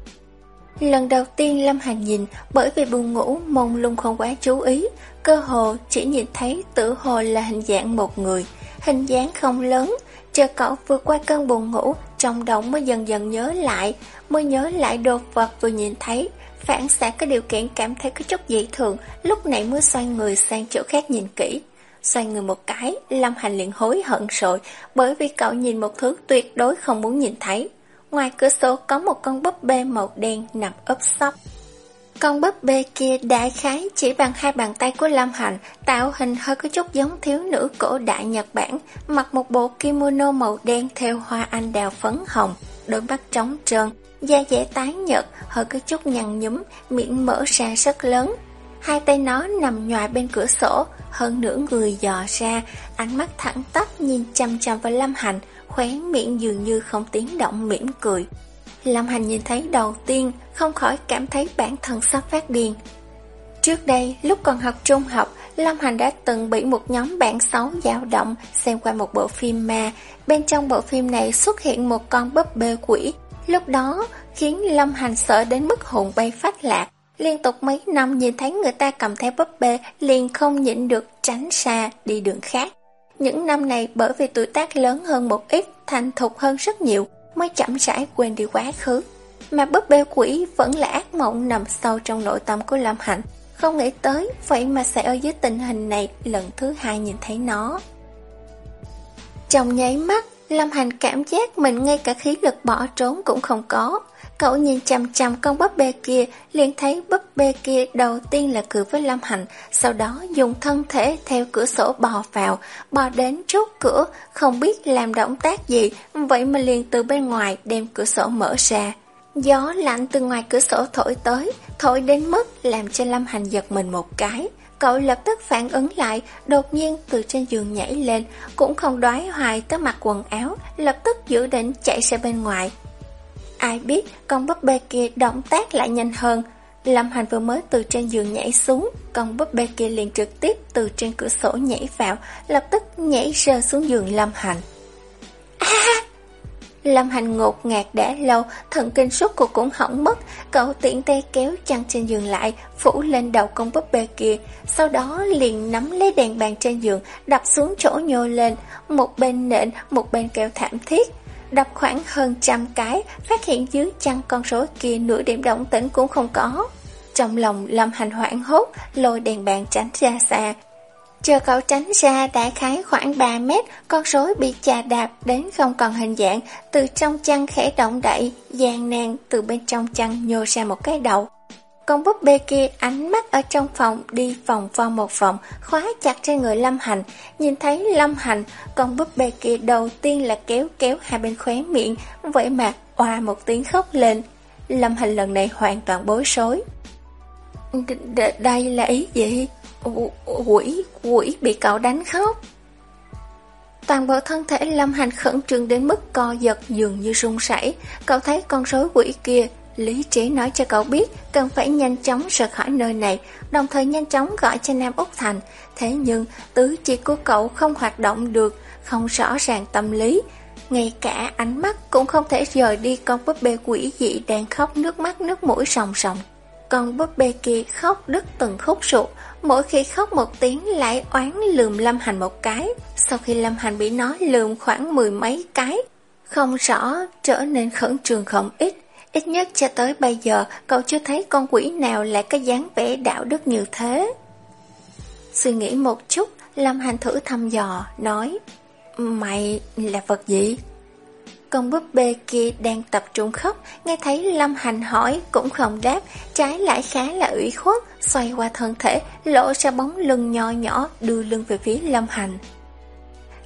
Lần đầu tiên Lâm Hành nhìn, bởi vì buồn ngủ mông lung không quá chú ý, cơ hồ chỉ nhìn thấy tử hồ là hình dạng một người, hình dáng không lớn, chờ cậu vượt qua cơn buồn ngủ, trong đầu mới dần dần nhớ lại, mới nhớ lại đồ vật vừa nhìn thấy, phản xạ có điều kiện cảm thấy có chút dị thường, lúc này mới xoay người sang chỗ khác nhìn kỹ. Xoay người một cái, Lâm Hành liền hối hận rồi, bởi vì cậu nhìn một thứ tuyệt đối không muốn nhìn thấy. Ngoài cửa sổ có một con búp bê màu đen nằm ấp sóc con búp bê kia đại khái chỉ bằng hai bàn tay của Lâm Hành, tạo hình hơi có chút giống thiếu nữ cổ đại Nhật Bản, mặc một bộ kimono màu đen theo hoa anh đào phấn hồng, đôi mắt trống trơn, da dẻ tái nhợt, hơi có chút nhăn nhúm, miệng mở ra rất lớn. hai tay nó nằm nhòi bên cửa sổ, hơn nửa người dò ra, ánh mắt thẳng tắp nhìn chăm chăm vào Lâm Hành, khóe miệng dường như không tiếng động mỉm cười. Lâm Hành nhìn thấy đầu tiên, không khỏi cảm thấy bản thân sắp phát điên. Trước đây, lúc còn học trung học, Lâm Hành đã từng bị một nhóm bạn xấu dao động xem qua một bộ phim ma. Bên trong bộ phim này xuất hiện một con búp bê quỷ. Lúc đó, khiến Lâm Hành sợ đến mức hồn bay phát lạc. Liên tục mấy năm nhìn thấy người ta cầm theo búp bê liền không nhịn được tránh xa đi đường khác. Những năm này bởi vì tuổi tác lớn hơn một ít, thành thục hơn rất nhiều, mới chậm rãi quên đi quá khứ. Mà búp bê quỷ vẫn là ác mộng nằm sâu trong nội tâm của Lâm Hạnh. Không nghĩ tới, vậy mà sẽ ở dưới tình hình này lần thứ hai nhìn thấy nó. Trong nháy mắt, Lâm Hành cảm giác mình ngay cả khí lực bỏ trốn cũng không có. Cậu nhìn chằm chằm con búp bê kia, liền thấy búp bê kia đầu tiên là cười với Lâm Hành, sau đó dùng thân thể theo cửa sổ bò vào, bò đến chốt cửa, không biết làm động tác gì, vậy mà liền từ bên ngoài đem cửa sổ mở ra. Gió lạnh từ ngoài cửa sổ thổi tới, thổi đến mức làm cho Lâm Hành giật mình một cái. Cậu lập tức phản ứng lại, đột nhiên từ trên giường nhảy lên, cũng không đoái hoài tới mặc quần áo, lập tức giữ định chạy ra bên ngoài. Ai biết con búp bê kia động tác lại nhanh hơn. Lâm Hành vừa mới từ trên giường nhảy xuống, con búp bê kia liền trực tiếp từ trên cửa sổ nhảy vào, lập tức nhảy rơi xuống giường Lâm Hành. [LAUGHS] À! Lâm Hành ngột ngạt đã lâu, thần kinh suốt cuộc cũng hỏng mất, cậu tiện tay kéo chăn trên giường lại, phủ lên đầu con búp bê kia, sau đó liền nắm lấy đèn bàn trên giường, đập xuống chỗ nhô lên, một bên nện, một bên kêu thảm thiết. Đập khoảng hơn trăm cái, phát hiện dưới chăn con số kia nửa điểm động tĩnh cũng không có. Trong lòng Lâm Hành hoảng hốt, lôi đèn bàn tránh ra xa, Chờ cậu tránh ra đã khái khoảng 3 mét, con rối bị chà đạp đến không còn hình dạng, từ trong chăn khẽ động đậy, gian nan từ bên trong chăn nhô ra một cái đầu. Con búp bê kia ánh mắt ở trong phòng đi vòng vo một vòng, khóa chặt trên người Lâm Hành. Nhìn thấy Lâm Hành, con búp bê kia đầu tiên là kéo kéo hai bên khóe miệng, vậy mà oa một tiếng khóc lên. Lâm Hành lần này hoàn toàn bối rối. D đây là ý gì? Quỷ, quỷ bị cậu đánh khóc. Toàn bộ thân thể Lâm Hành khẩn trương đến mức co giật dường như run sảy. Cậu thấy con rối quỷ kia, lý trí nói cho cậu biết cần phải nhanh chóng rời khỏi nơi này, đồng thời nhanh chóng gọi cho Nam Úc Thành. Thế nhưng, tứ chi của cậu không hoạt động được, không rõ ràng tâm lý. Ngay cả ánh mắt cũng không thể rời đi con búp bê quỷ dị đang khóc nước mắt nước mũi sòng sòng. Con búp bê kia khóc đứt từng khúc ruột, mỗi khi khóc một tiếng lại oán lườm Lâm Hành một cái. Sau khi Lâm Hành bị nó lườm khoảng mười mấy cái, không rõ trở nên khẩn trường không ít. Ít nhất cho tới bây giờ cậu chưa thấy con quỷ nào lại có dáng vẻ đạo đức như thế. Suy nghĩ một chút, Lâm Hành thử thăm dò, nói Mày là vật gì? Con búp bê kia đang tập trung khóc, nghe thấy Lâm Hành hỏi cũng không đáp, trái lại khá là ủy khuất, xoay qua thân thể, lộ ra bóng lưng nhỏ nhỏ đưa lưng về phía Lâm Hành.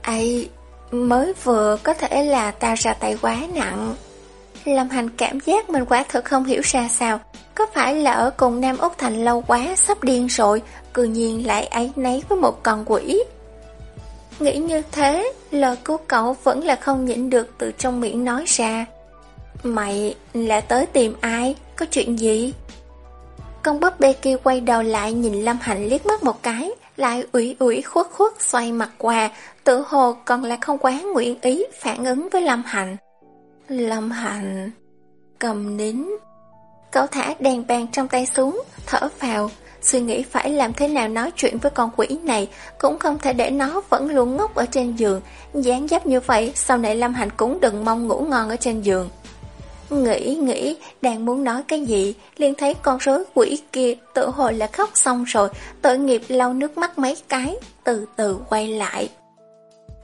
Ây, mới vừa có thể là tao ra tay quá nặng. Lâm Hành cảm giác mình quá thật không hiểu ra sao, có phải là ở cùng Nam Úc Thành lâu quá sắp điên rồi, cư nhiên lại ấy nấy với một con quỷ. Nghĩ như thế, lời của cậu vẫn là không nhịn được từ trong miệng nói ra. Mày là tới tìm ai? Có chuyện gì? Con búp bê kia quay đầu lại nhìn Lâm Hạnh liếc mắt một cái, lại ủy ủy khuất khuất xoay mặt qua, tự hồ còn là không quá nguyện ý phản ứng với Lâm Hạnh. Lâm Hạnh cầm nín. Cậu thả đèn bàn trong tay xuống, thở vào, suy nghĩ phải làm thế nào nói chuyện với con quỷ này, cũng không thể để nó vẫn luôn ngốc ở trên giường. dáng dấp như vậy, sau này Lâm Hành cũng đừng mong ngủ ngon ở trên giường. Nghĩ nghĩ, đang muốn nói cái gì, liền thấy con rối quỷ kia tự hồi là khóc xong rồi, tội nghiệp lau nước mắt mấy cái, từ từ quay lại.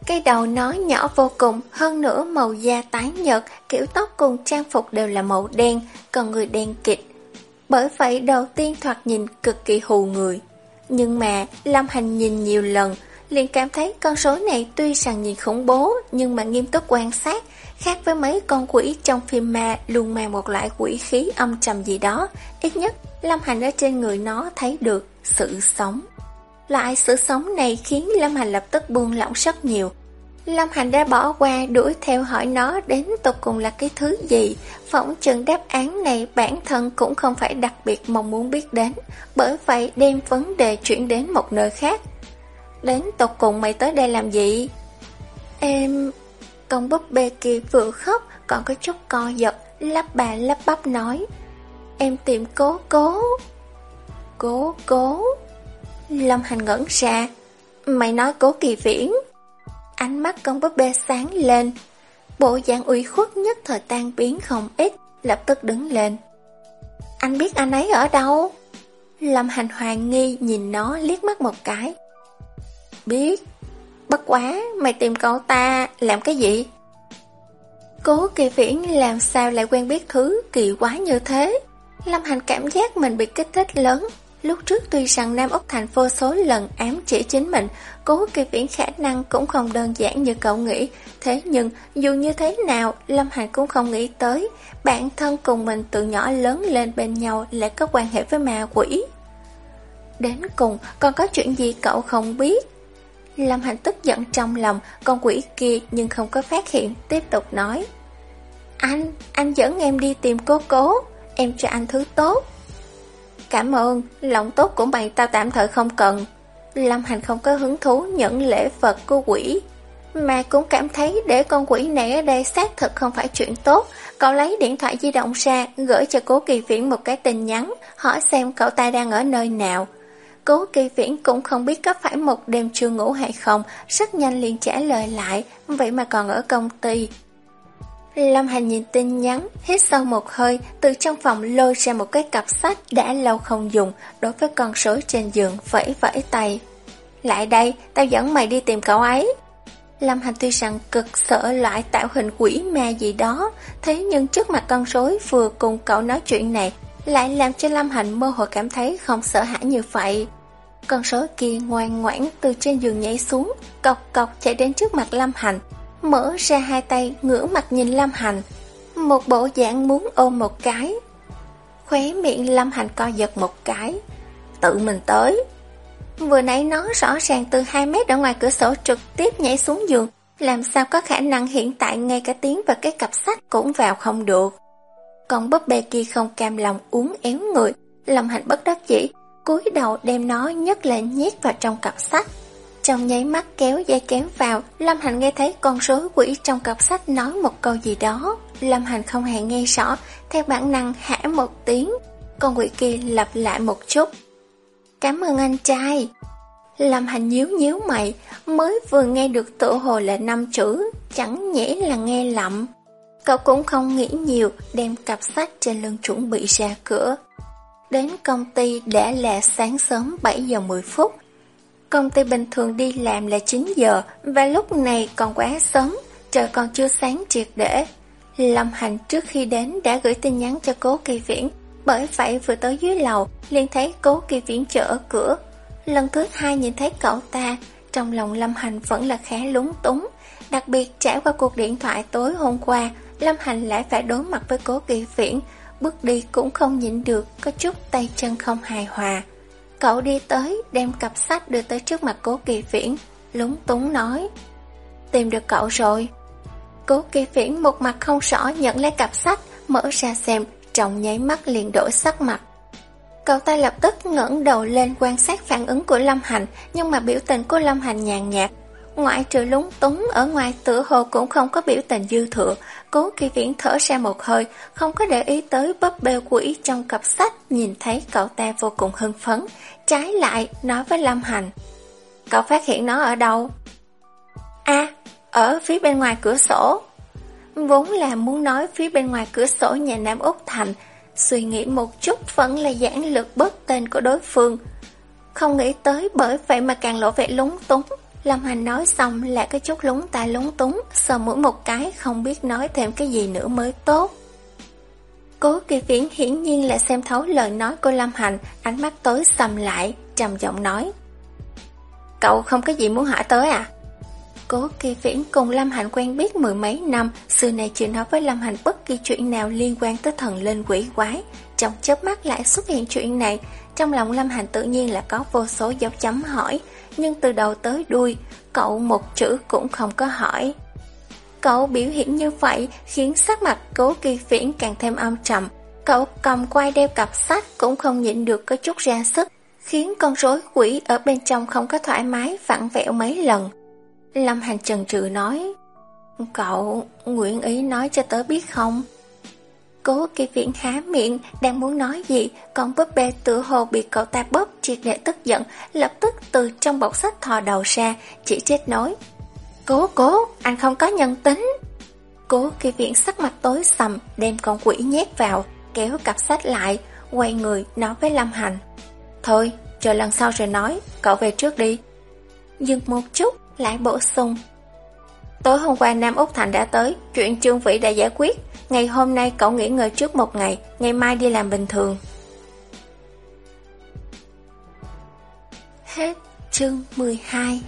Cái đầu nó nhỏ vô cùng, hơn nữa màu da tái nhợt, kiểu tóc cùng trang phục đều là màu đen, còn người đen kịch, bởi vậy đầu tiên thoạt nhìn cực kỳ hù người. Nhưng mà Lâm Hành nhìn nhiều lần, liền cảm thấy con số này tuy rằng nhìn khủng bố nhưng mà nghiêm túc quan sát, khác với mấy con quỷ trong phim ma luôn mang một loại quỷ khí âm trầm gì đó. Ít nhất Lâm Hành ở trên người nó thấy được, sự sống. Loại sự sống này khiến Lâm Hành lập tức buông lỏng rất nhiều. Lâm Hành đã bỏ qua đuổi theo hỏi nó đến tục cùng là cái thứ gì. Phỏng chừng đáp án này bản thân cũng không phải đặc biệt mong muốn biết đến, bởi vậy đem vấn đề chuyển đến một nơi khác. Đến tục cùng mày tới đây làm gì? Em... Con búp bê kia vừa khóc còn có chút co giật, lắp bà lắp bắp nói. Em tìm cố cố. Cố cố. Lâm Hành ngẩn ra. Mày nói cố kỳ viễn. Ánh mắt con búp bê sáng lên. Bộ dạng ủy khuất nhất thời tan biến không ít, lập tức đứng lên. Anh biết anh ấy ở đâu? Lâm Hành hoàng nghi nhìn nó liếc mắt một cái. Biết. Bất quá, mày tìm cậu ta làm cái gì? Cố kỳ viễn làm sao lại quen biết thứ kỳ quá như thế? Lâm Hành cảm giác mình bị kích thích lớn. Lúc trước tuy rằng Nam Úc Thành vô số lần ám chỉ chính mình, cố kỳ viễn khả năng cũng không đơn giản như cậu nghĩ. Thế nhưng, dù như thế nào, Lâm Hành cũng không nghĩ tới, bản thân cùng mình từ nhỏ lớn lên bên nhau lại có quan hệ với ma quỷ. Đến cùng, còn có chuyện gì cậu không biết? Lâm Hành tức giận trong lòng, con quỷ kia nhưng không có phát hiện, tiếp tục nói. Anh, anh dẫn em đi tìm cố cố, em cho anh thứ tốt. Cảm ơn, lòng tốt của mày tao tạm thời không cần. Lâm Hành không có hứng thú nhận lễ vật của quỷ. Mà cũng cảm thấy để con quỷ này ở đây xác thực không phải chuyện tốt. Cậu lấy điện thoại di động ra, gửi cho cố kỳ viễn một cái tin nhắn, hỏi xem cậu ta đang ở nơi nào. Cố kỳ viễn cũng không biết có phải một đêm chưa ngủ hay không, rất nhanh liền trả lời lại, vậy mà còn ở công ty. Lâm Hành nhìn tin nhắn, hít sâu một hơi, từ trong phòng lôi ra một cái cặp sách đã lâu không dùng, đối với con rối trên giường vẫy vẫy tay. Lại đây, tao dẫn mày đi tìm cậu ấy. Lâm Hành tuy rằng cực sợ loại tạo hình quỷ ma gì đó, thế nhưng trước mặt con rối vừa cùng cậu nói chuyện này, lại làm cho Lâm Hành mơ hồ cảm thấy không sợ hãi như vậy. Con rối kia ngoan ngoãn từ trên giường nhảy xuống, cọc cọc chạy đến trước mặt Lâm Hành, mở ra hai tay ngửa mặt nhìn Lâm Hành, một bộ dạng muốn ôm một cái. Khóe miệng Lâm Hành co giật một cái, tự mình tới. Vừa nãy nó rõ ràng từ 2 mét ở ngoài cửa sổ trực tiếp nhảy xuống giường, làm sao có khả năng hiện tại ngay cả tiếng và cái cặp sách cũng vào không được. Còn búp bê kia không cam lòng uống éo người, Lâm Hành bất đắc dĩ, cúi đầu đem nó nhấc lên nhét vào trong cặp sách. Trong nháy mắt kéo dây kéo vào, Lâm Hành nghe thấy con rối quỷ trong cặp sách nói một câu gì đó. Lâm Hành không hề nghe rõ, theo bản năng hả một tiếng. Con quỷ kia lặp lại một chút. Cảm ơn anh trai. Lâm Hành nhíu nhíu mày, mới vừa nghe được tự hồ là năm chữ, chẳng nhẽ là nghe lậm. Cậu cũng không nghĩ nhiều, đem cặp sách trên lưng chuẩn bị ra cửa. Đến công ty đã là sáng sớm 7 giờ 10 phút, Công ty bình thường đi làm là 9 giờ và lúc này còn quá sớm, trời còn chưa sáng triệt để. Lâm Hành trước khi đến đã gửi tin nhắn cho cố kỳ viễn, bởi vậy vừa tới dưới lầu liền thấy cố kỳ viễn chờ ở cửa. Lần thứ hai nhìn thấy cậu ta, trong lòng Lâm Hành vẫn là khá lúng túng. Đặc biệt trải qua cuộc điện thoại tối hôm qua, Lâm Hành lại phải đối mặt với cố kỳ viễn, bước đi cũng không nhịn được, có chút tay chân không hài hòa. Cậu đi tới, đem cặp sách đưa tới trước mặt cố kỳ viễn, lúng túng nói. Tìm được cậu rồi. Cố kỳ viễn một mặt không rõ nhận lấy cặp sách, mở ra xem, trọng nháy mắt liền đổi sắc mặt. Cậu ta lập tức ngẩng đầu lên quan sát phản ứng của Lâm Hành, nhưng mà biểu tình của Lâm Hành nhàn nhạt, Ngoại trừ lúng túng ở ngoài tựa hồ cũng không có biểu tình dư thừa, cố kỳ viễn thở ra một hơi, không có để ý tới bắp bêu quỷ trong cặp sách, nhìn thấy cậu ta vô cùng hưng phấn, trái lại nói với Lâm Hành. Cậu phát hiện nó ở đâu? a ở phía bên ngoài cửa sổ. Vốn là muốn nói phía bên ngoài cửa sổ nhà Nam Úc Thành, suy nghĩ một chút vẫn là giãn lực bớt tên của đối phương. Không nghĩ tới bởi vậy mà càng lộ vẻ lúng túng, Lâm Hành nói xong lại có chút lúng tay lúng túng, sờ mũi một cái không biết nói thêm cái gì nữa mới tốt. Cố kỳ viễn hiển nhiên là xem thấu lời nói của Lâm Hành, ánh mắt tối sầm lại, trầm giọng nói. Cậu không có gì muốn hỏi tới à? Cố kỳ viễn cùng Lâm Hành quen biết mười mấy năm, xưa này chưa nói với Lâm Hành bất kỳ chuyện nào liên quan tới thần linh quỷ quái. Trong chớp mắt lại xuất hiện chuyện này, trong lòng Lâm Hành tự nhiên là có vô số dấu chấm hỏi, nhưng từ đầu tới đuôi, cậu một chữ cũng không có hỏi. Cậu biểu hiện như vậy khiến sắc mặt cố kỳ viễn càng thêm âm trầm. Cậu cầm quay đeo cặp sách cũng không nhịn được có chút ra sức, khiến con rối quỷ ở bên trong không có thoải mái vặn vẹo mấy lần. Lâm Hành trần trừ nói, Cậu, nguyện ý nói cho tớ biết không? Cố kỳ viện há miệng, đang muốn nói gì, con búp bê tự hồ bị cậu ta bóp triệt để tức giận, lập tức từ trong bọc sách thò đầu ra, chỉ chết nói. Cố cố, anh không có nhân tính. Cố kỳ viện sắc mặt tối sầm, đem con quỷ nhét vào, kéo cặp sách lại, quay người nói với Lâm Hành. Thôi, chờ lần sau rồi nói, cậu về trước đi. Dừng một chút, lại bổ sung. Tối hôm qua Nam Úc Thành đã tới, chuyện Trương Vĩ đã giải quyết. Ngày hôm nay cậu nghỉ ngơi trước một ngày, ngày mai đi làm bình thường. Hết chương 12